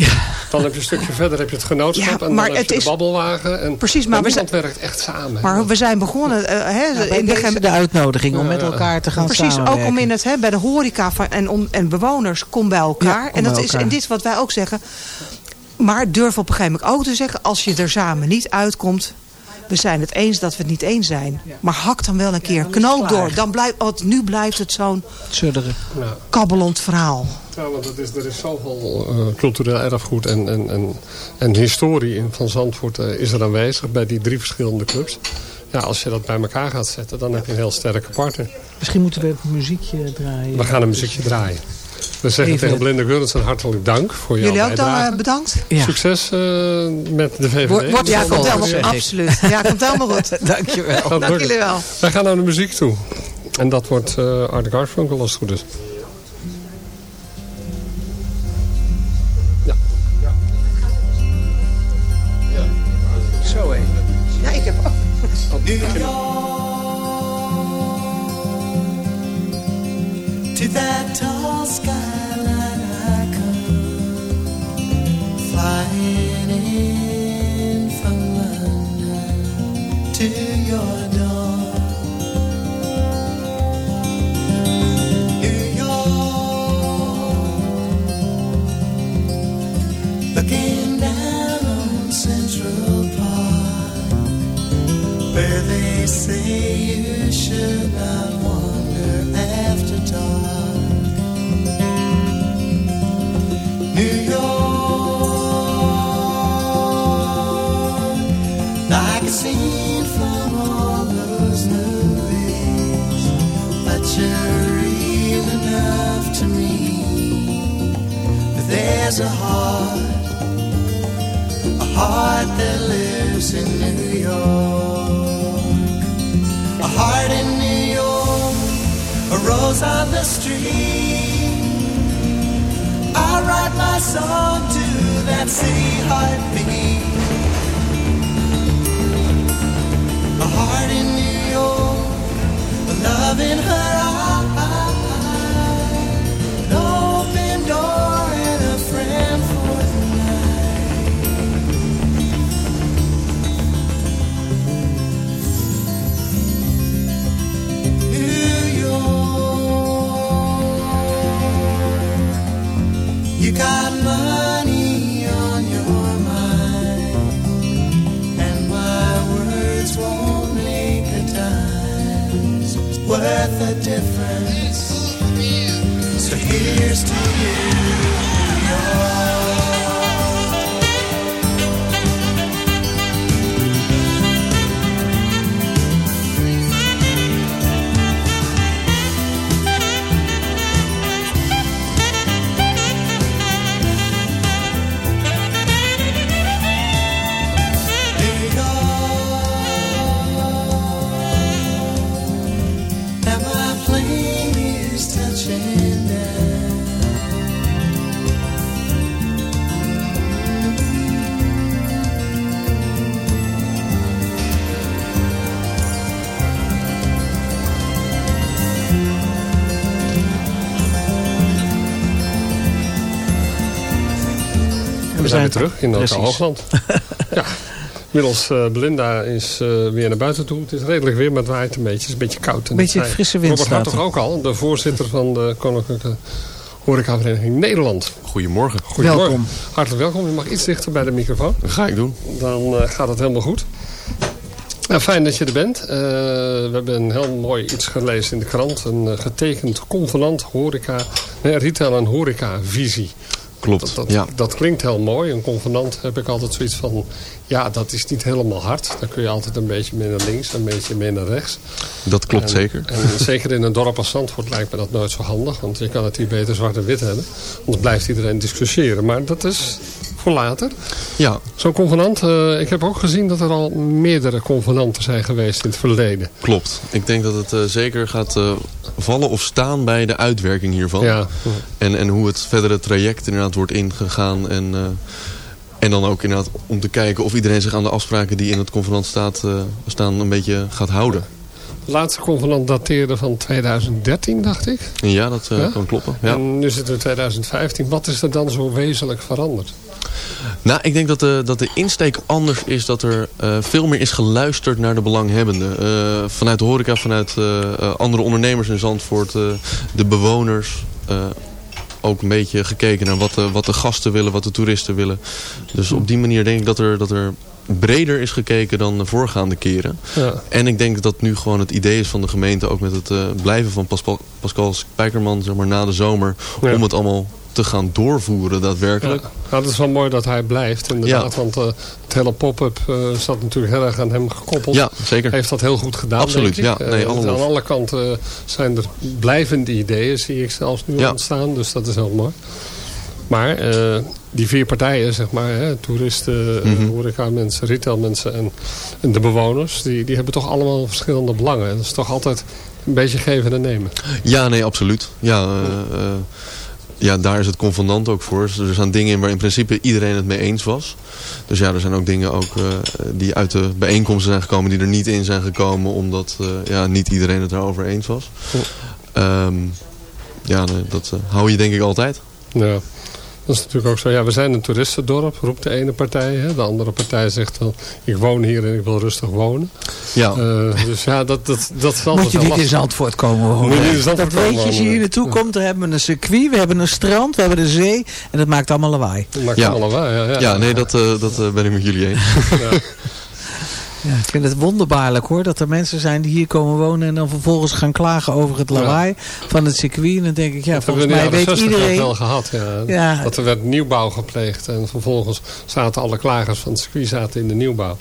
Dan heb je een stukje verder heb je het genootschap. Ja, en dan maar heb het je is- de babbelwagen. En, Precies, maar maar we niemand werkt echt samen. Maar we zijn begonnen eh, hè, Ja, bij in de, de uitnodiging om met elkaar te gaan Precies, samenwerken. ook om in het, hè, bij de horeca van, en, om, en bewoners, kom bij elkaar. Ja, kom en dat is elkaar. en dit is wat wij ook zeggen. Maar durf op een gegeven moment ook te zeggen, als je er samen niet uitkomt, we zijn het eens dat we het niet eens zijn. Maar hak dan wel een keer het knoop door. Dan blijft, want nu blijft het zo'n Sudderen. Ja. kabbelend verhaal. Ja, want het is, er is zoveel eh, cultureel erfgoed en, en, en, en historie in van Zandvoort eh, is er aanwezig bij die drie verschillende clubs. Ja, als je dat bij elkaar gaat zetten, dan heb je een heel sterke partner. Misschien moeten we een muziekje draaien. We gaan een muziekje draaien. We zeggen Even- tegen Blinde Gurritsen hartelijk dank voor jouw Jullie ook dan eh, bedankt? Ja. Succes eh, met de VVD. Wordt- wordt Ja, komt helemaal ik. Absoluut. Ja, komt helemaal goed. Dankjewel. Dank jullie wel. Wij gaan naar de muziek toe. En dat wordt eh Art Garfunkel als het goed is. To your terug in. Noord Hoogland. ja. Inmiddels uh, Belinda is uh, weer naar buiten toe. Het is redelijk weer, maar het waait een beetje. Het is een beetje koud. En Beetje zei frisse wind Robert er. ook al, de voorzitter van de Koninklijke Horecavereniging Nederland. Goedemorgen. Goedemorgen. Welkom. Hartelijk welkom. Je mag iets dichter bij de microfoon. Dat ga ik doen. Dan uh, gaat het helemaal goed. Nou, fijn dat je er bent. Uh, we hebben een heel mooi iets gelezen in de krant. Een uh, getekend convenant horeca, nee, retail en horeca visie. Klopt, Dat, dat, ja. dat klinkt heel mooi. Een convenant heb ik altijd zoiets van... Ja, dat is niet helemaal hard. Dan kun je altijd een beetje meer naar links, een beetje meer naar rechts. Dat klopt En- zeker. En zeker in een dorp als Zandvoort lijkt me dat nooit zo handig. Want je kan het hier beter zwart en wit hebben. Anders blijft iedereen discussiëren. Maar dat is voor later. Ja, Zo'n convenant, eh, ik heb ook gezien dat er al meerdere convenanten zijn geweest in het verleden. klopt. Ik denk dat het eh, zeker gaat eh, vallen of staan bij de uitwerking hiervan. Ja, En, en hoe het verdere traject inderdaad wordt ingegaan. En, en dan ook inderdaad om te kijken of iedereen zich aan de afspraken die in het convenant staat, staan een beetje gaat houden. de laatste convenant dateerde van 2013, dacht ik. Ja, dat eh, Ja? kan kloppen. Ja. En nu zitten we in 2015. Wat is er dan zo wezenlijk veranderd? Nou, ik denk dat de, dat de insteek anders is. Dat er eh, veel meer is geluisterd naar de belanghebbenden. Eh, vanuit de horeca, vanuit eh, andere ondernemers in Zandvoort. de bewoners. ook een beetje gekeken naar wat de, wat de gasten willen, wat de toeristen willen. Dus op die manier denk ik dat er, dat er breder is gekeken dan de voorgaande keren. Ja. En ik denk dat nu gewoon het idee is van de gemeente... ook met het blijven van Pascal, Pascal Spijkerman zeg maar, na de zomer... Ja. om het allemaal te gaan doorvoeren daadwerkelijk. Ja. Nou, het is wel mooi dat hij blijft, inderdaad. Want eh, het hele pop-up eh zat natuurlijk heel erg aan hem gekoppeld. Ja, zeker. Hij heeft dat heel goed gedaan, Absoluut, ja. Nee, alle aan alle kanten zijn er blijvende ideeën, zie ik zelfs nu Ja. ontstaan. Dus dat is heel mooi. Maar die vier partijen, zeg maar, hè, toeristen, mm Mhm. horeca-mensen, retailmensen en, en de bewoners, die, die hebben toch allemaal verschillende belangen. Dat is toch altijd een beetje geven en nemen. Ja, nee, absoluut. Ja, ja, daar is het convenant ook voor. Dus er zijn dingen in waar in principe iedereen het mee eens was. Dus ja, er zijn ook dingen ook, eh, die uit de bijeenkomsten zijn gekomen... die er niet in zijn gekomen omdat eh, ja, niet iedereen het daarover eens was. Ja. Ehm, ja, nee, dat eh, hou je denk ik altijd. Ja. Dat is natuurlijk ook zo. Ja, we zijn een toeristendorp, roept de ene partij. Hè. De andere partij zegt dan, ik woon hier en ik wil rustig wonen. Ja, Eh, dus ja, dat, dat, dat altijd Moet je wel niet in. Zandvoort komen Moet je wonen. niet in Zandvoort Dat weet je, als je hier naartoe Ja. komt, dan hebben we een circuit, we hebben een strand, we hebben de zee. En dat maakt allemaal lawaai. Dat maakt Ja. allemaal waar. Ja, ja. ja nee, dat, eh, dat eh, ben ik met jullie eens. Ja, ik vind het wonderbaarlijk hoor, dat er mensen zijn die hier komen wonen en dan vervolgens gaan klagen over het lawaai van het circuit. En dan denk ik, ja, Dat volgens mij weet jaren 60 iedereen... wel gehad. Ja. Ja. Dat er werd nieuwbouw gepleegd. En vervolgens zaten alle klagers van het circuit zaten in de nieuwbouw.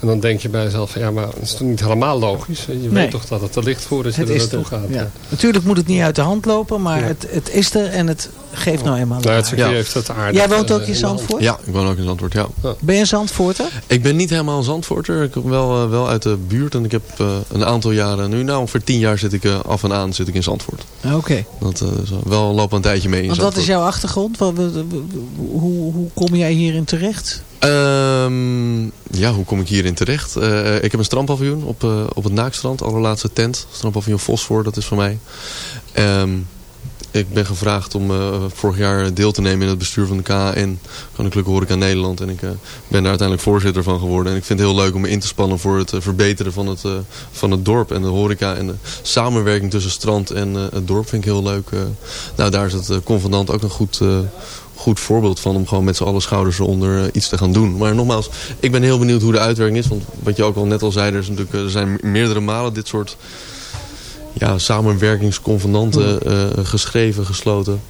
En dan denk je bij jezelf, ja, maar dat is toch niet helemaal logisch? Je Nee. weet toch dat het er ligt voordat je Het er is naartoe er. gaat. Ja. Ja. Natuurlijk moet het niet uit de hand lopen, maar Ja. het, het is er en het geeft nou eenmaal Nou, het heeft het aardig. Jij woont eh, ook in. Zandvoort? Ja, ik woon ook in Zandvoort, ja. Ben je een Zandvoorter? Ik ben niet helemaal een Zandvoorter. Ik kom wel, eh, wel uit de buurt. En ik heb eh, een aantal jaren, nu nou ongeveer tien jaar zit ik eh, af en aan zit ik in Zandvoort. Oké. Dat eh, is wel loop een tijdje mee in Want wat Zandvoort. is jouw achtergrond? Wat, wat- wat- hoe, hoe kom jij hierin terecht? Ehm, ja, hoe kom ik hierin terecht? Eh, ik heb een strandpaviljoen op, eh, op het Naakstrand. Allerlaatste tent. Strandpaviljoen Fosfor, dat is van mij. Ehm, ik ben gevraagd om eh, vorig jaar deel te nemen in het bestuur van de KN. Koninklijke Horeca Nederland. En ik eh, ben daar uiteindelijk voorzitter van geworden. En ik vind het heel leuk om me in te spannen voor het eh, verbeteren van het, eh, van het dorp. En de horeca en de samenwerking tussen strand en eh, het dorp vind ik heel leuk. eh. nou, daar is het eh, convenant ook een goed... goed voorbeeld van om gewoon met z'n allen schouders eronder eh, iets te gaan doen. Maar nogmaals, ik ben heel benieuwd hoe de uitwerking is. Want wat je ook al net al zei, er, is natuurlijk, eh, er zijn meerdere malen dit soort ja, samenwerkingsconvenanten eh, geschreven, gesloten.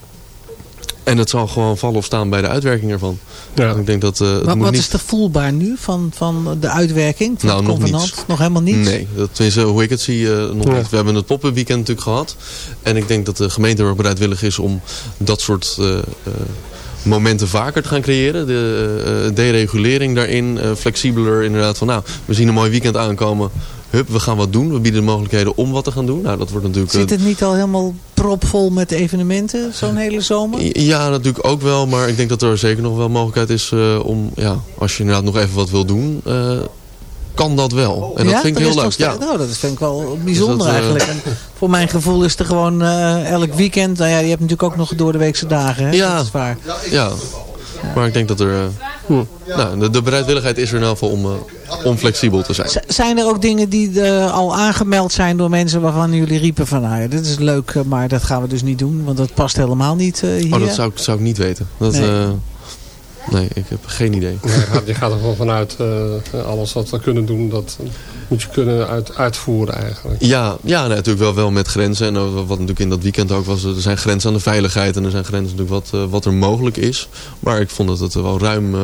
En het zal gewoon vallen of staan bij de uitwerking ervan. Ja. Ik denk dat eh, het Wat, moet wat niet... is er voelbaar nu van, van de uitwerking van Nou, het nog convenant? niets. Nog helemaal niets? Nee, dat tenminste hoe ik het zie eh, nog Ja. niet. We hebben het pop-up weekend natuurlijk gehad. En ik denk dat de gemeente er ook bereidwillig is om dat soort eh, eh, momenten vaker te gaan creëren. De eh, deregulering daarin, eh, flexibeler inderdaad. Van nou, we zien een mooi weekend aankomen. Hup, we gaan wat doen. We bieden de mogelijkheden om wat te gaan doen. Nou, dat wordt natuurlijk... eh, Zit het niet al helemaal propvol met evenementen zo'n hele zomer? Ja, natuurlijk ook wel. Maar ik denk dat er zeker nog wel mogelijkheid is eh, om, ja, als je inderdaad nog even wat wil doen, eh, kan dat wel. En ja? dat vind ik heel leuk. toch Ja. Nou, dat vind ik wel bijzonder dat, eh, eigenlijk. En voor mijn gevoel is er gewoon eh, elk weekend... Nou ja, je hebt natuurlijk ook nog door de weekse dagen. Hè? Ja. Dat is waar. ja. Maar ik denk dat er... eh, nou, de, de bereidwilligheid is er in ieder geval om, om flexibel te zijn. Z- Zijn er ook dingen die eh, al aangemeld zijn door mensen waarvan jullie riepen van... Nou ja, dit is leuk, maar dat gaan we dus niet doen. Want dat past helemaal niet eh, hier. Oh, dat zou, ik- zou ik niet weten. Dat, Nee. Nee, ik heb geen idee. Je gaat, je gaat er gewoon vanuit, eh, alles wat we kunnen doen, dat moet je kunnen uit, uitvoeren eigenlijk. Ja, ja nee, natuurlijk wel, wel met grenzen. En eh, wat natuurlijk in dat weekend ook was, er zijn grenzen aan de veiligheid. En er zijn grenzen natuurlijk wat, eh, wat er mogelijk is. Maar ik vond dat het wel ruim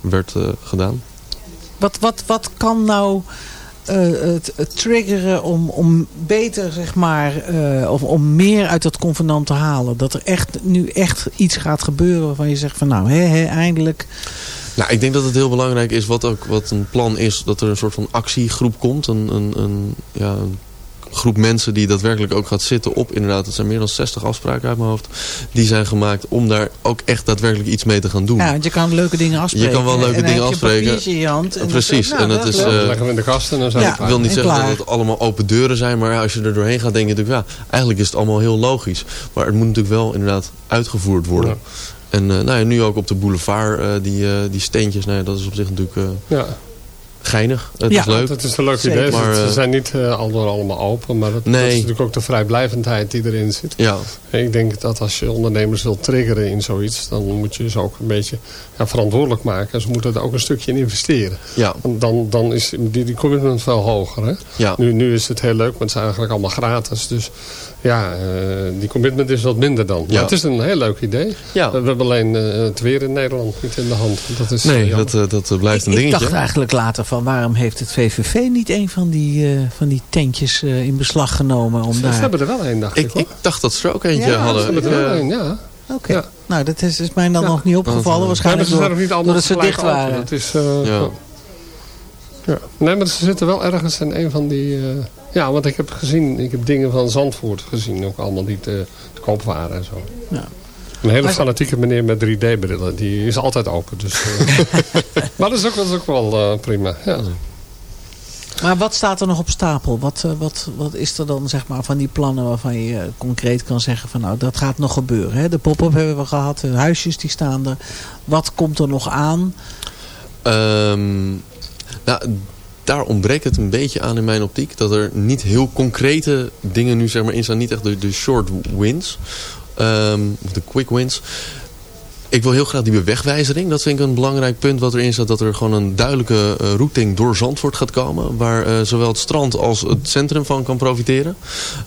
werd gedaan. Wat, wat, wat kan nou het, het triggeren om, om beter, zeg maar, eh, of om meer uit dat convenant te halen? Dat er echt nu echt iets gaat gebeuren waarvan je zegt van nou, hè, hè, eindelijk. Nou, ik denk dat het heel belangrijk is wat ook wat een plan is. Dat er een soort van actiegroep komt. Een, een, een, ja, groep mensen die daadwerkelijk ook gaat zitten op inderdaad. Het zijn meer dan 60 afspraken uit mijn hoofd. Die zijn gemaakt om daar ook echt daadwerkelijk iets mee te gaan doen. Ja, want je kan leuke dingen afspreken. kan wel leuke en dingen je afspreken. papiertje in je hand. En Precies, nou, en het dat is, eh, Dan leggen we in de kast en dan zijn Ja. Ik klaar. wil niet en zeggen klaar. dat het allemaal open deuren zijn. Maar als je er doorheen gaat denk je natuurlijk... Ja, eigenlijk is het allemaal heel logisch. Maar het moet natuurlijk wel inderdaad uitgevoerd worden. Ja. En eh, nou ja, nu ook op de boulevard, eh, die, eh, die steentjes. Nou ja, dat is op zich natuurlijk eh, Ja, geinig. Het Ja. is leuk. dat is een leuk idee. Maar, Ze eh, zijn niet eh, al door allemaal open, maar dat, is natuurlijk ook de vrijblijvendheid die erin zit. Ja, Ik denk dat als je ondernemers wilt triggeren in zoiets, dan moet je ze ook een beetje ja, verantwoordelijk maken. En ze moeten er ook een stukje in investeren. ja, Want dan, dan is die, die commitment veel hoger. Hè? ja. Nu, nu is het heel leuk, maar het is eigenlijk allemaal gratis. Dus ja, eh, die commitment is wat minder dan. Maar Ja. het is een heel leuk idee. ja. We hebben alleen eh, het weer in Nederland niet in de hand. Dat is, Nee, eh, jammer. dat, eh, dat blijft een ik dingetje. dacht eigenlijk later van waarom heeft het VVV niet een van die, eh, van die tentjes eh, in beslag genomen om Ze daar... hebben er wel een, dacht ik. ik, ik dacht dat ze er ook eentje Ja, hadden. Ze hebben Ik, er wel een, ja. Oké, Ja. nou dat is, is mij dan Ja. nog niet opgevallen. Waarschijnlijk door, ze niet doordat allemaal ze dicht waren. Het is, eh, Ja. ja. Nee, maar ze zitten wel ergens in een van die... ja, want ik heb gezien, ik heb dingen van Zandvoort gezien. Ook allemaal die te, te koop waren en zo. Ja. Een hele fanatieke meneer met 3D-brillen. Die is altijd open. Dus, eh. maar dat is ook, dat is ook wel eh, prima. Ja. Maar wat staat er nog op stapel? Wat, eh, wat, wat is er dan zeg maar, van die plannen waarvan je concreet kan zeggen van nou dat gaat nog gebeuren. Hè? De pop-up hebben we gehad, de huisjes die staan er. Wat komt er nog aan? Ehm, nou, daar ontbreekt het een beetje aan in mijn optiek. Dat er niet heel concrete dingen nu zeg maar, in staan. Niet echt de, de short wins. Ehm, of de quick wins. Ik wil heel graag die bewegwijzering. Dat vind ik een belangrijk punt wat erin staat. Dat er gewoon een duidelijke eh, routing door Zandvoort gaat komen. Waar eh, zowel het strand als het centrum van kan profiteren.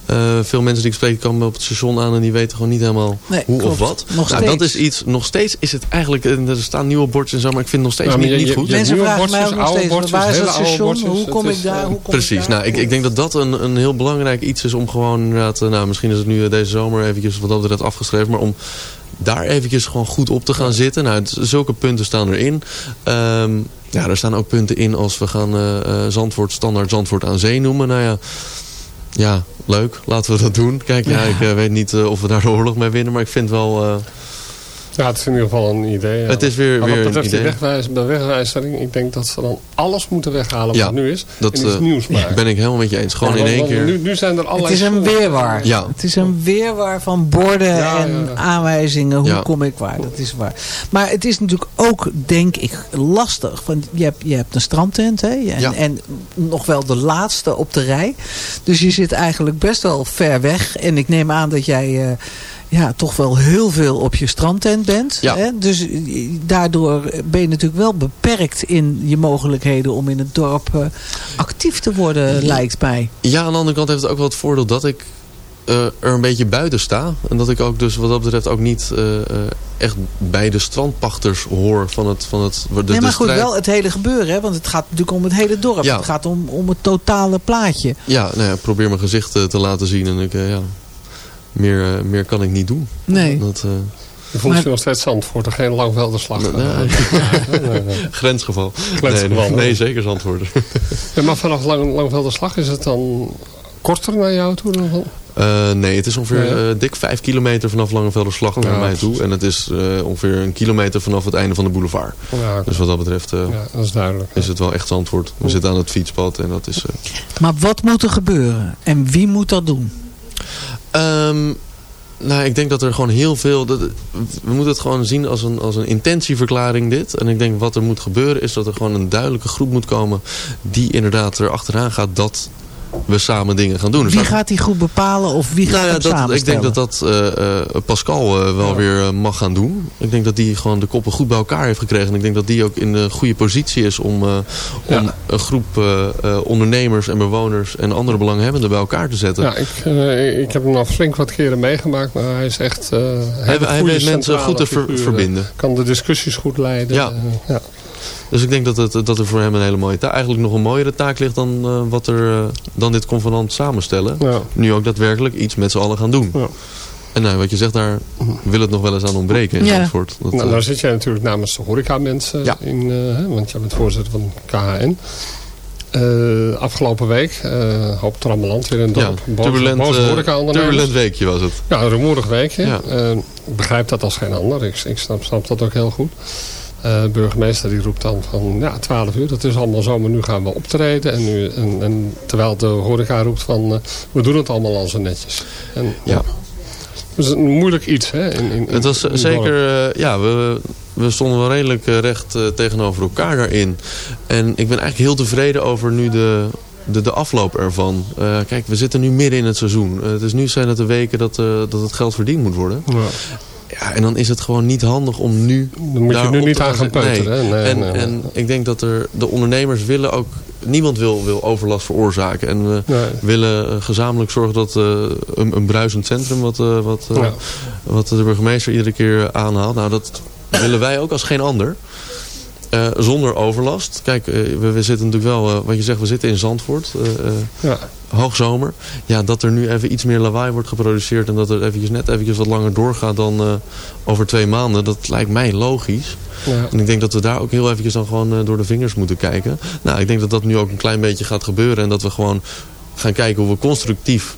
Eh, veel mensen die ik spreek komen op het station aan. En die weten gewoon niet helemaal Nee, hoe klopt. of wat. Nog nou, dat is iets. Nog steeds is het eigenlijk. Er staan nieuwe bordjes en zo. Maar ik vind het nog steeds maar niet, je- niet je- goed. je- Mensen vragen mij ook nog steeds, bordjes, waar is het station? bordjes. Hoe kom ik daar? Hoe kom Precies, ik daar? nou, ik, ik denk dat dat een, een heel belangrijk iets is om gewoon inderdaad, nou, misschien is het nu deze zomer eventjes wat dat betreft afgeschreven, maar om daar eventjes gewoon goed op te gaan zitten. Nou, zulke punten staan erin. Ehm, ja, er staan ook punten in als we gaan eh, eh, Zandvoort, standaard Zandvoort aan zee noemen. Nou ja, ja, leuk, laten we dat doen. Kijk, ja, Ja. ik eh, weet niet of we daar de oorlog mee winnen, maar ik vind wel, Ja, het is in ieder geval een idee. ja. het is weer, Maar weer wat een betreft die idee. wegwijs, de wegwijzering, ik denk dat ze dan alles moeten weghalen Ja, wat er nu is. Dat en iets eh, nieuws maken. ben ik helemaal met je eens. Gewoon Ja, in één keer. Nu, nu zijn er Het allerlei... is een weerwaar. Ja. Het is een weerwaar van borden Ja, en ja, ja. aanwijzingen. Hoe Ja. kom ik waar? Dat is waar. Maar het is natuurlijk ook, denk ik, lastig. Want je hebt, je hebt een strandtent. Hè? En, Ja. en nog wel de laatste op de rij. Dus je zit eigenlijk best wel ver weg. En ik neem aan dat jij... eh, ja, toch wel heel veel op je strandtent bent. Ja. Hè? Dus eh, daardoor ben je natuurlijk wel beperkt in je mogelijkheden om in het dorp eh, actief te worden, lijkt mij. Ja, aan de andere kant heeft het ook wel het voordeel dat ik eh, er een beetje buiten sta. En dat ik ook dus wat dat betreft ook niet echt bij de strandpachters hoor van het... Van het de, nee, maar goed, wel het hele gebeuren. Hè? Want het gaat natuurlijk om het hele dorp. Ja. Het gaat om, om het totale plaatje. Ja, nou ja, ik probeer mijn gezicht te laten zien. En ik, ja, meer, eh, meer kan ik niet doen. Nee. Dat, eh, Je voelt Maar- je nog steeds Zandvoort en geen Langvelderslag. nee, grensgeval. Grensgeval, Nee, nee, nee, hè? zeker antwoorden. Ja, maar vanaf Lang, Langvelderslag is het dan korter naar jou toe? Dan? van- Eh, nee, het is ongeveer Ja. eh, dik vijf kilometer vanaf Langevelderslag naar Ja, mij toe. En het is eh, ongeveer een kilometer vanaf het einde van de boulevard. Ja, Dus wat dat betreft eh, ja, dat is duidelijk. is het wel echt antwoord. We zitten aan het fietspad en dat is... eh, Maar wat moet er gebeuren? En wie moet dat doen? Ehm, nou, ik denk dat er gewoon heel veel... We moeten het gewoon zien als een, als een intentieverklaring dit. En ik denk wat er moet gebeuren is dat er gewoon een duidelijke groep moet komen... die inderdaad er achteraan gaat dat we samen dingen gaan doen. Dus Wie gaat die groep bepalen of wie gaat nou ja, dat, ik samenstellen? denk dat dat eh, eh, Pascal eh, wel weer mag gaan doen. Ik denk dat die gewoon de koppen goed bij elkaar heeft gekregen. En ik denk dat die ook in de goede positie is om, eh, om Ja. een groep eh, eh, ondernemers en bewoners en andere belanghebbenden bij elkaar te zetten. Ja, ik, ik heb hem nog flink wat keren meegemaakt, maar hij is echt eh hij hij weet mensen goed te ver- verbinden. Kan de discussies goed leiden. Ja. Ja. Dus ik denk dat, het, dat er voor hem een hele mooie taak, eigenlijk nog een mooiere taak ligt dan, eh, wat er, eh, dan dit convenant samenstellen. Ja. Nu ook daadwerkelijk iets met z'n allen gaan doen. Ja. En nou, wat je zegt, daar wil het nog wel eens aan ontbreken in Ja. Zandvoort. Dat, Nou, eh, nou zit jij natuurlijk namens de horeca mensen Ja. in, hè, want jij bent voorzitter van KHN. Eh, afgelopen week, eh hoop trammeland weer in het ja, dorp. Boze- turbulent, boze turbulent weekje was het. Ja, een rumoerig weekje. Ja. Eh, ik begrijp dat als geen ander. Ik, ik snap, snap dat ook heel goed. Eh, burgemeester die roept dan van ja, 12 uur, dat is allemaal zo, maar nu gaan we optreden. En, nu, en, en terwijl de horeca roept van eh, we doen het allemaal al zo netjes. En, Ja. Dat is een moeilijk iets. Hè, in, in, Het was in het zeker, eh, ja, we, we stonden wel redelijk recht tegenover elkaar daarin. En ik ben eigenlijk heel tevreden over nu de, de, de afloop ervan. Kijk, we zitten nu midden in het seizoen. Eh, dus nu zijn het de weken dat, dat het geld verdiend moet worden. Ja. Ja, en dan is het gewoon niet handig om nu... Dan moet je nu niet aan gaan peuteren. Nee, en, nee, en ik denk dat er de ondernemers willen ook... Niemand wil, wil overlast veroorzaken. En we willen eh, gezamenlijk zorgen dat eh, een, een bruisend centrum... wat, eh, wat, Ja. wat de burgemeester iedere keer aanhaalt. Nou, dat willen wij ook als geen ander. Eh, zonder overlast. Kijk, eh, we, we zitten natuurlijk wel... eh, wat je zegt, we zitten in Zandvoort. Ja. hoogzomer. Ja, dat er nu even iets meer lawaai wordt geproduceerd... en dat het eventjes net eventjes wat langer doorgaat dan over twee maanden... dat lijkt mij logisch. Ja. En ik denk dat we daar ook heel eventjes dan gewoon door de vingers moeten kijken. Nou, ik denk dat dat nu ook een klein beetje gaat gebeuren... en dat we gewoon gaan kijken hoe we constructief.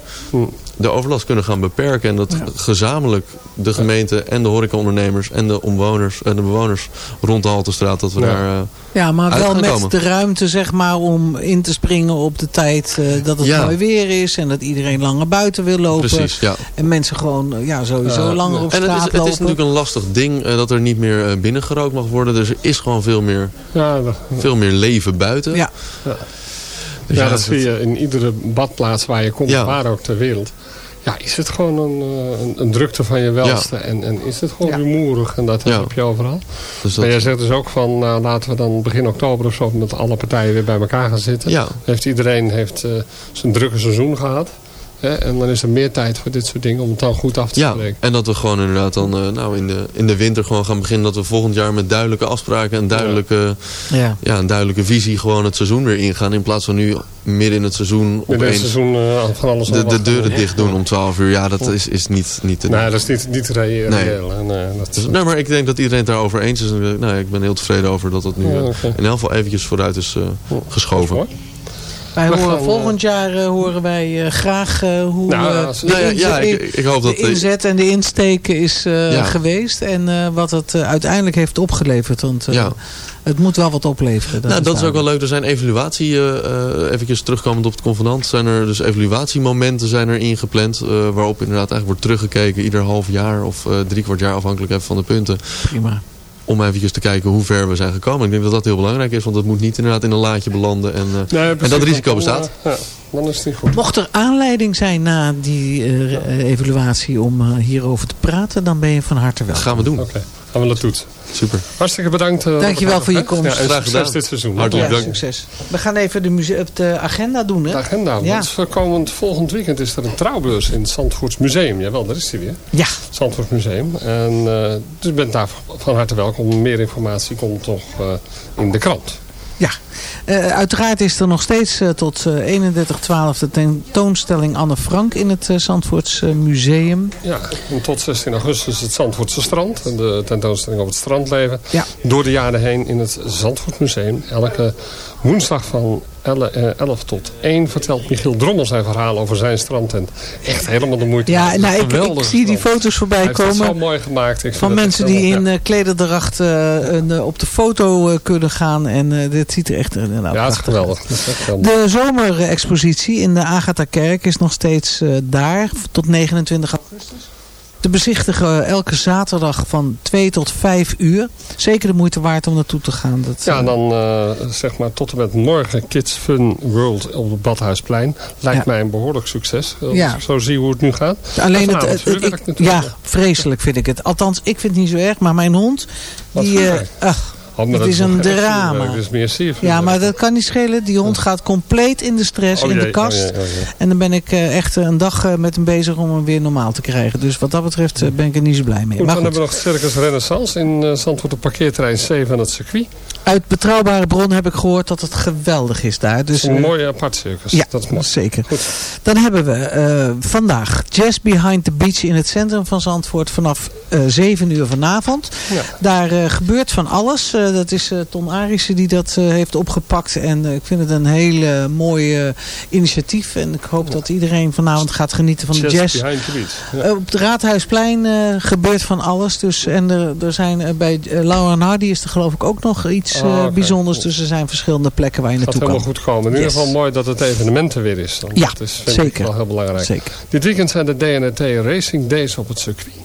De overlast kunnen gaan beperken. En dat gezamenlijk de gemeente en de horecaondernemers... en de omwoners en de bewoners rond de Haltestraat... dat we Ja. daar... eh, Ja, maar uit wel gaan met komen. de ruimte zeg maar om in te springen op de tijd eh, dat het Ja. mooi weer is. En dat iedereen langer buiten wil lopen. precies, ja. En mensen gewoon eh, ja, sowieso langer ja. op En het straat is, het is natuurlijk een lastig ding eh, dat er niet meer eh, binnengerookt mag worden. Dus er is gewoon veel meer, Ja, dat, veel meer leven buiten. Ja. Dus ja, dat zie je in iedere badplaats waar je komt, Ja. waar ook ter wereld. Ja, is het gewoon een, eh, een, een drukte van je welste. En, en is het gewoon rumoerig. En dat heb je overal. Dus Maar jij zegt dus ook van, nou, laten we dan begin oktober of zo met alle partijen weer bij elkaar gaan zitten. ja, Heeft iedereen heeft, eh, zijn drukke seizoen gehad. Hè? En dan is er meer tijd voor dit soort dingen om het dan goed af te ja, spreken. en dat we gewoon inderdaad dan eh, nou, in, de, in de winter gewoon gaan beginnen. Dat we volgend jaar met duidelijke afspraken en duidelijke, Ja. ja. een duidelijke visie gewoon het seizoen weer ingaan. In plaats van nu midden in het seizoen opeens seizoen eh, van alles de, de deuren doen. dicht doen om 12 uur. Ja, dat is, is niet, niet te doen. Nee, dat is niet, niet reëel. En, eh, dat, Dus, nee, maar ik denk dat iedereen het daarover eens is. Eh, nou, ik ben heel tevreden over dat het nu in elk geval eventjes vooruit eh, is geschoven. Wij horen gaan, volgend jaar eh, horen wij eh, graag eh, hoe Nou, eh, als- de, Nou ja, inzet, ja, ik, ik hoop dat... de inzet en de insteken is eh, Ja. geweest. En eh, wat het eh, uiteindelijk heeft opgeleverd. Want eh, Ja. het moet wel wat opleveren. nou, dat is ook wel leuk. Er zijn evaluatie, eh eh eventjes terugkomend op het convenant, zijn er dus evaluatiemomenten zijn er ingepland. eh, waarop inderdaad eigenlijk wordt teruggekeken ieder half jaar of eh drie kwart jaar afhankelijk even van de punten. Prima. Om eventjes te kijken hoe ver we zijn gekomen. Ik denk dat dat heel belangrijk is, want het moet niet inderdaad in een laadje belanden. En, eh, Nee, precies, dat risico dan, bestaat. ja, dan is het niet goed. Mocht er aanleiding zijn na die eh, eh, evaluatie om eh, hierover te praten, dan ben je van harte dat welkom. gaan we doen. Oké, gaan we dat toetsen. Super. Hartstikke bedankt. eh, Dankjewel Robert voor je komst. Ja, en Graag gedaan. dit seizoen. Hartelijk Ja, dank. succes. We gaan even de, de agenda doen, hè? De agenda. Ja. Want voor komend volgend weekend is er een trouwbeurs in het Zandvoorts Museum. Jawel, daar is hij weer. Ja. Zandvoort Museum. En, eh, dus je bent daar van harte welkom. Meer informatie komt toch eh, in de krant. Ja, Eh, uiteraard is er nog steeds eh, tot eh 31-12 de tentoonstelling Anne Frank in het Zandvoorts Museum. Ja, en tot 16 augustus het Zandvoortse strand. De tentoonstelling over het strandleven. Ja. Door de jaren heen in het Zandvoort Museum. Elke woensdag van 11, eh, 11 tot 1 vertelt Michiel Drommel zijn verhaal over zijn strandtent. Echt helemaal de moeite. Ja, nou, ik, ik zie die strand. foto's Hij voorbij heeft het zo komen mooi gemaakt. Ik van mensen die helemaal- in ja. eh, klederdracht eh, een, op de foto kunnen gaan. En dit ziet er echt nou, Ja, het is geweldig. uit. De zomerexpositie in de Agatha-kerk is nog steeds daar tot 29 augustus. Te bezichtigen elke zaterdag van 2 tot 5 uur. Zeker de moeite waard om naartoe te gaan. Dat, Ja, eh, dan eh, zeg maar tot en met morgen Kids Fun World op het Badhuisplein. Lijkt Ja. mij een behoorlijk succes. Als Ja. zo zie hoe het nu gaat. Alleen En het, ik- ja, vreselijk vind ik het. Althans, ik vind het niet zo erg, maar mijn hond, Wat die, eh, ach, Oh, het is een drama. Dat is meer ja, maar dat kan niet schelen. Die hond gaat compleet in de stress, in de kast. En dan ben ik eh, echt een dag eh, met hem bezig om hem weer normaal te krijgen. Dus wat dat betreft eh, ben ik er niet zo blij mee. Goed, maar dan goed, hebben we nog Circus Renaissance in Zandvoort op parkeerterrein 7 aan het circuit. uit betrouwbare bron heb ik gehoord dat het geweldig is daar. Dus, een eh, mooie apart circus. Ja, dat is mooi. zeker. Goed. Dan hebben we eh, vandaag Jazz Behind the Beach in het centrum van Zandvoort vanaf eh 7 uur vanavond. Ja. Daar eh, gebeurt van alles. Eh, dat is eh, Ton Arissen die dat eh, heeft opgepakt. En ik vind het een hele mooie initiatief. En ik hoop dat iedereen vanavond gaat genieten van de Jazz. Ja. Op het Raadhuisplein gebeurt van alles. Dus, en er, er zijn bij Laura en Hardy is er geloof ik ook nog iets oké. bijzonders. Dus er zijn verschillende plekken waar je gaat naartoe helemaal kan. goed komen. In ieder geval mooi dat het evenement er weer is. Dan. Ja, dat is vind ik wel heel belangrijk. Zeker. Dit weekend zijn de DNT Racing Days op het circuit.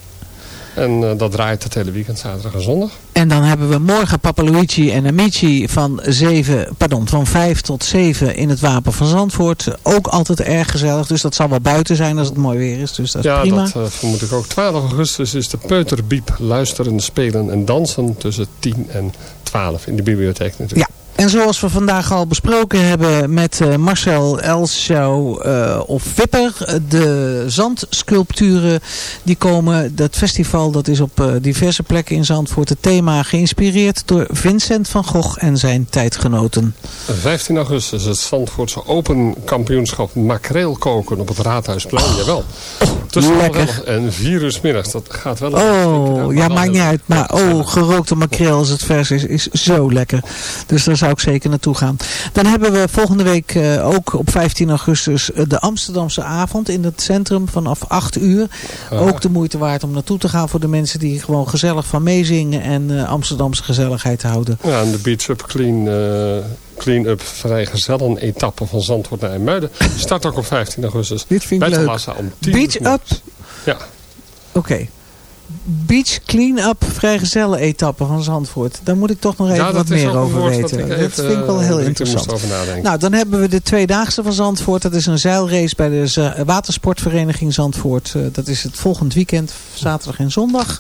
En eh, dat draait het hele weekend, zaterdag en zondag. En dan hebben we morgen Papa Luigi en Amici van, 7, pardon, van 5 tot 7 in het Wapen van Zandvoort. Ook altijd erg gezellig. Dus dat zal wel buiten zijn als het mooi weer is. Dus dat is ja, prima. dat eh, vermoed ik ook. 12 augustus is de Peuterbiep luisteren, spelen en dansen tussen 10 en 12 in de bibliotheek natuurlijk. Ja. En zoals we vandaag al besproken hebben met eh, Marcel Elschouw eh, of Wipper. eh, De zandsculpturen die komen. Dat festival dat is op diverse plekken in Zandvoort. Het thema geïnspireerd door Vincent van Gogh en zijn tijdgenoten. 15 augustus het Zandvoortse Open Kampioenschap makreel koken op het Raadhuisplein. Jawel. Tussen Lekker. en 4 uur middags. Dat gaat wel Oh, ja, maakt niet uit. Maar oh, gerookte makreel als het vers is, is zo lekker. Dus daar zou ik zeker naartoe gaan. Dan hebben we volgende week eh, ook op 15 augustus eh, de Amsterdamse avond in het centrum vanaf 8 uur. Ook de moeite waard om naartoe te gaan voor de mensen die gewoon gezellig van meezingen en eh, Amsterdamse gezelligheid houden. Ja, en de Beach Up Clean, eh, clean Up vrijgezellen etappe van Zandvoort naar IJmuiden start ook op 15 augustus. Dit vind ik leuk. Lassa om 10 Beach uur. Up? Ja. Oké. Beach Clean-up vrijgezellen etappe van Zandvoort. Daar moet ik toch nog even ja, wat meer over weten. Dat, dat even, vind ik wel eh, heel interessant. Nou, dan hebben we de Tweedaagse van Zandvoort. Dat is een zeilrace bij de watersportvereniging Zandvoort. Eh, dat is het volgend weekend, zaterdag en zondag.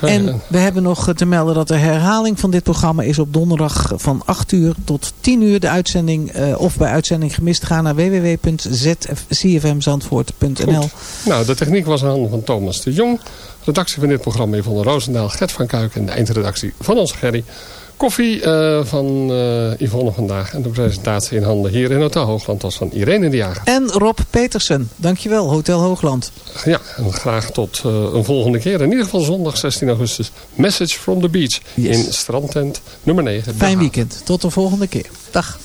En we hebben nog te melden dat de herhaling van dit programma is op donderdag van 8 uur tot 10 uur. De uitzending, eh, of bij uitzending gemist, ga naar www.zfcfmzandvoort.nl. Goed. Nou, de techniek was in handen van Thomas de Jong. Redactie van dit programma Yvonne Roosendaal, Gert van Kuik en de eindredactie van onze Gerry. Koffie eh, van eh, Yvonne vandaag en de presentatie in handen hier in Hotel Hoogland was van Irene de Jager. En Rob Petersen. Dankjewel, Hotel Hoogland. Ja, en graag tot eh, een volgende keer. In ieder geval zondag 16 augustus. Message from the Beach Yes. in strandtent nummer 9. Den Fijn weekend. Tot de volgende keer. Dag.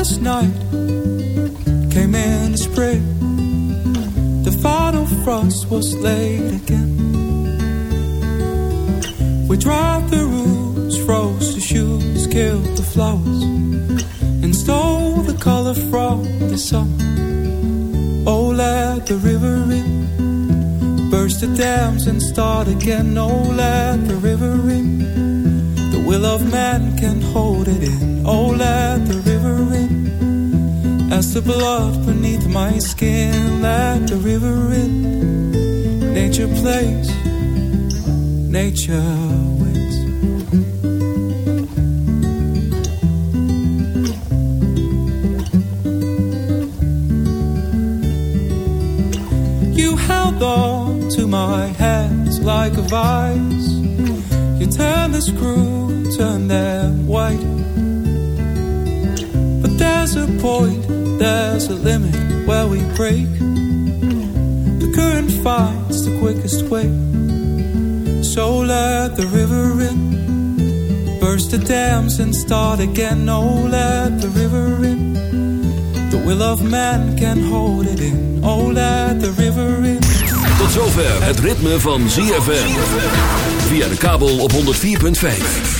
Coldest night came in the spring. The final frost was laid again. We dried the roots, froze the shoes, killed the flowers, and stole the color from the summer. Oh, let the river in, burst the dams and start again. Oh, let the river in. The will of man can hold it in. Oh, let the As the blood beneath my skin, let the river in. Nature plays, nature wins. You held on to my hands like a vice. You turn the screw, turn them white. There's a point, there's a limit where we break. The current finds the quickest way. So let the river in, burst the dams and start again. Oh, let the river in. The will of man can hold it in. Oh, let the river in. Tot zover het ritme van ZFM. Via de kabel op 104.5.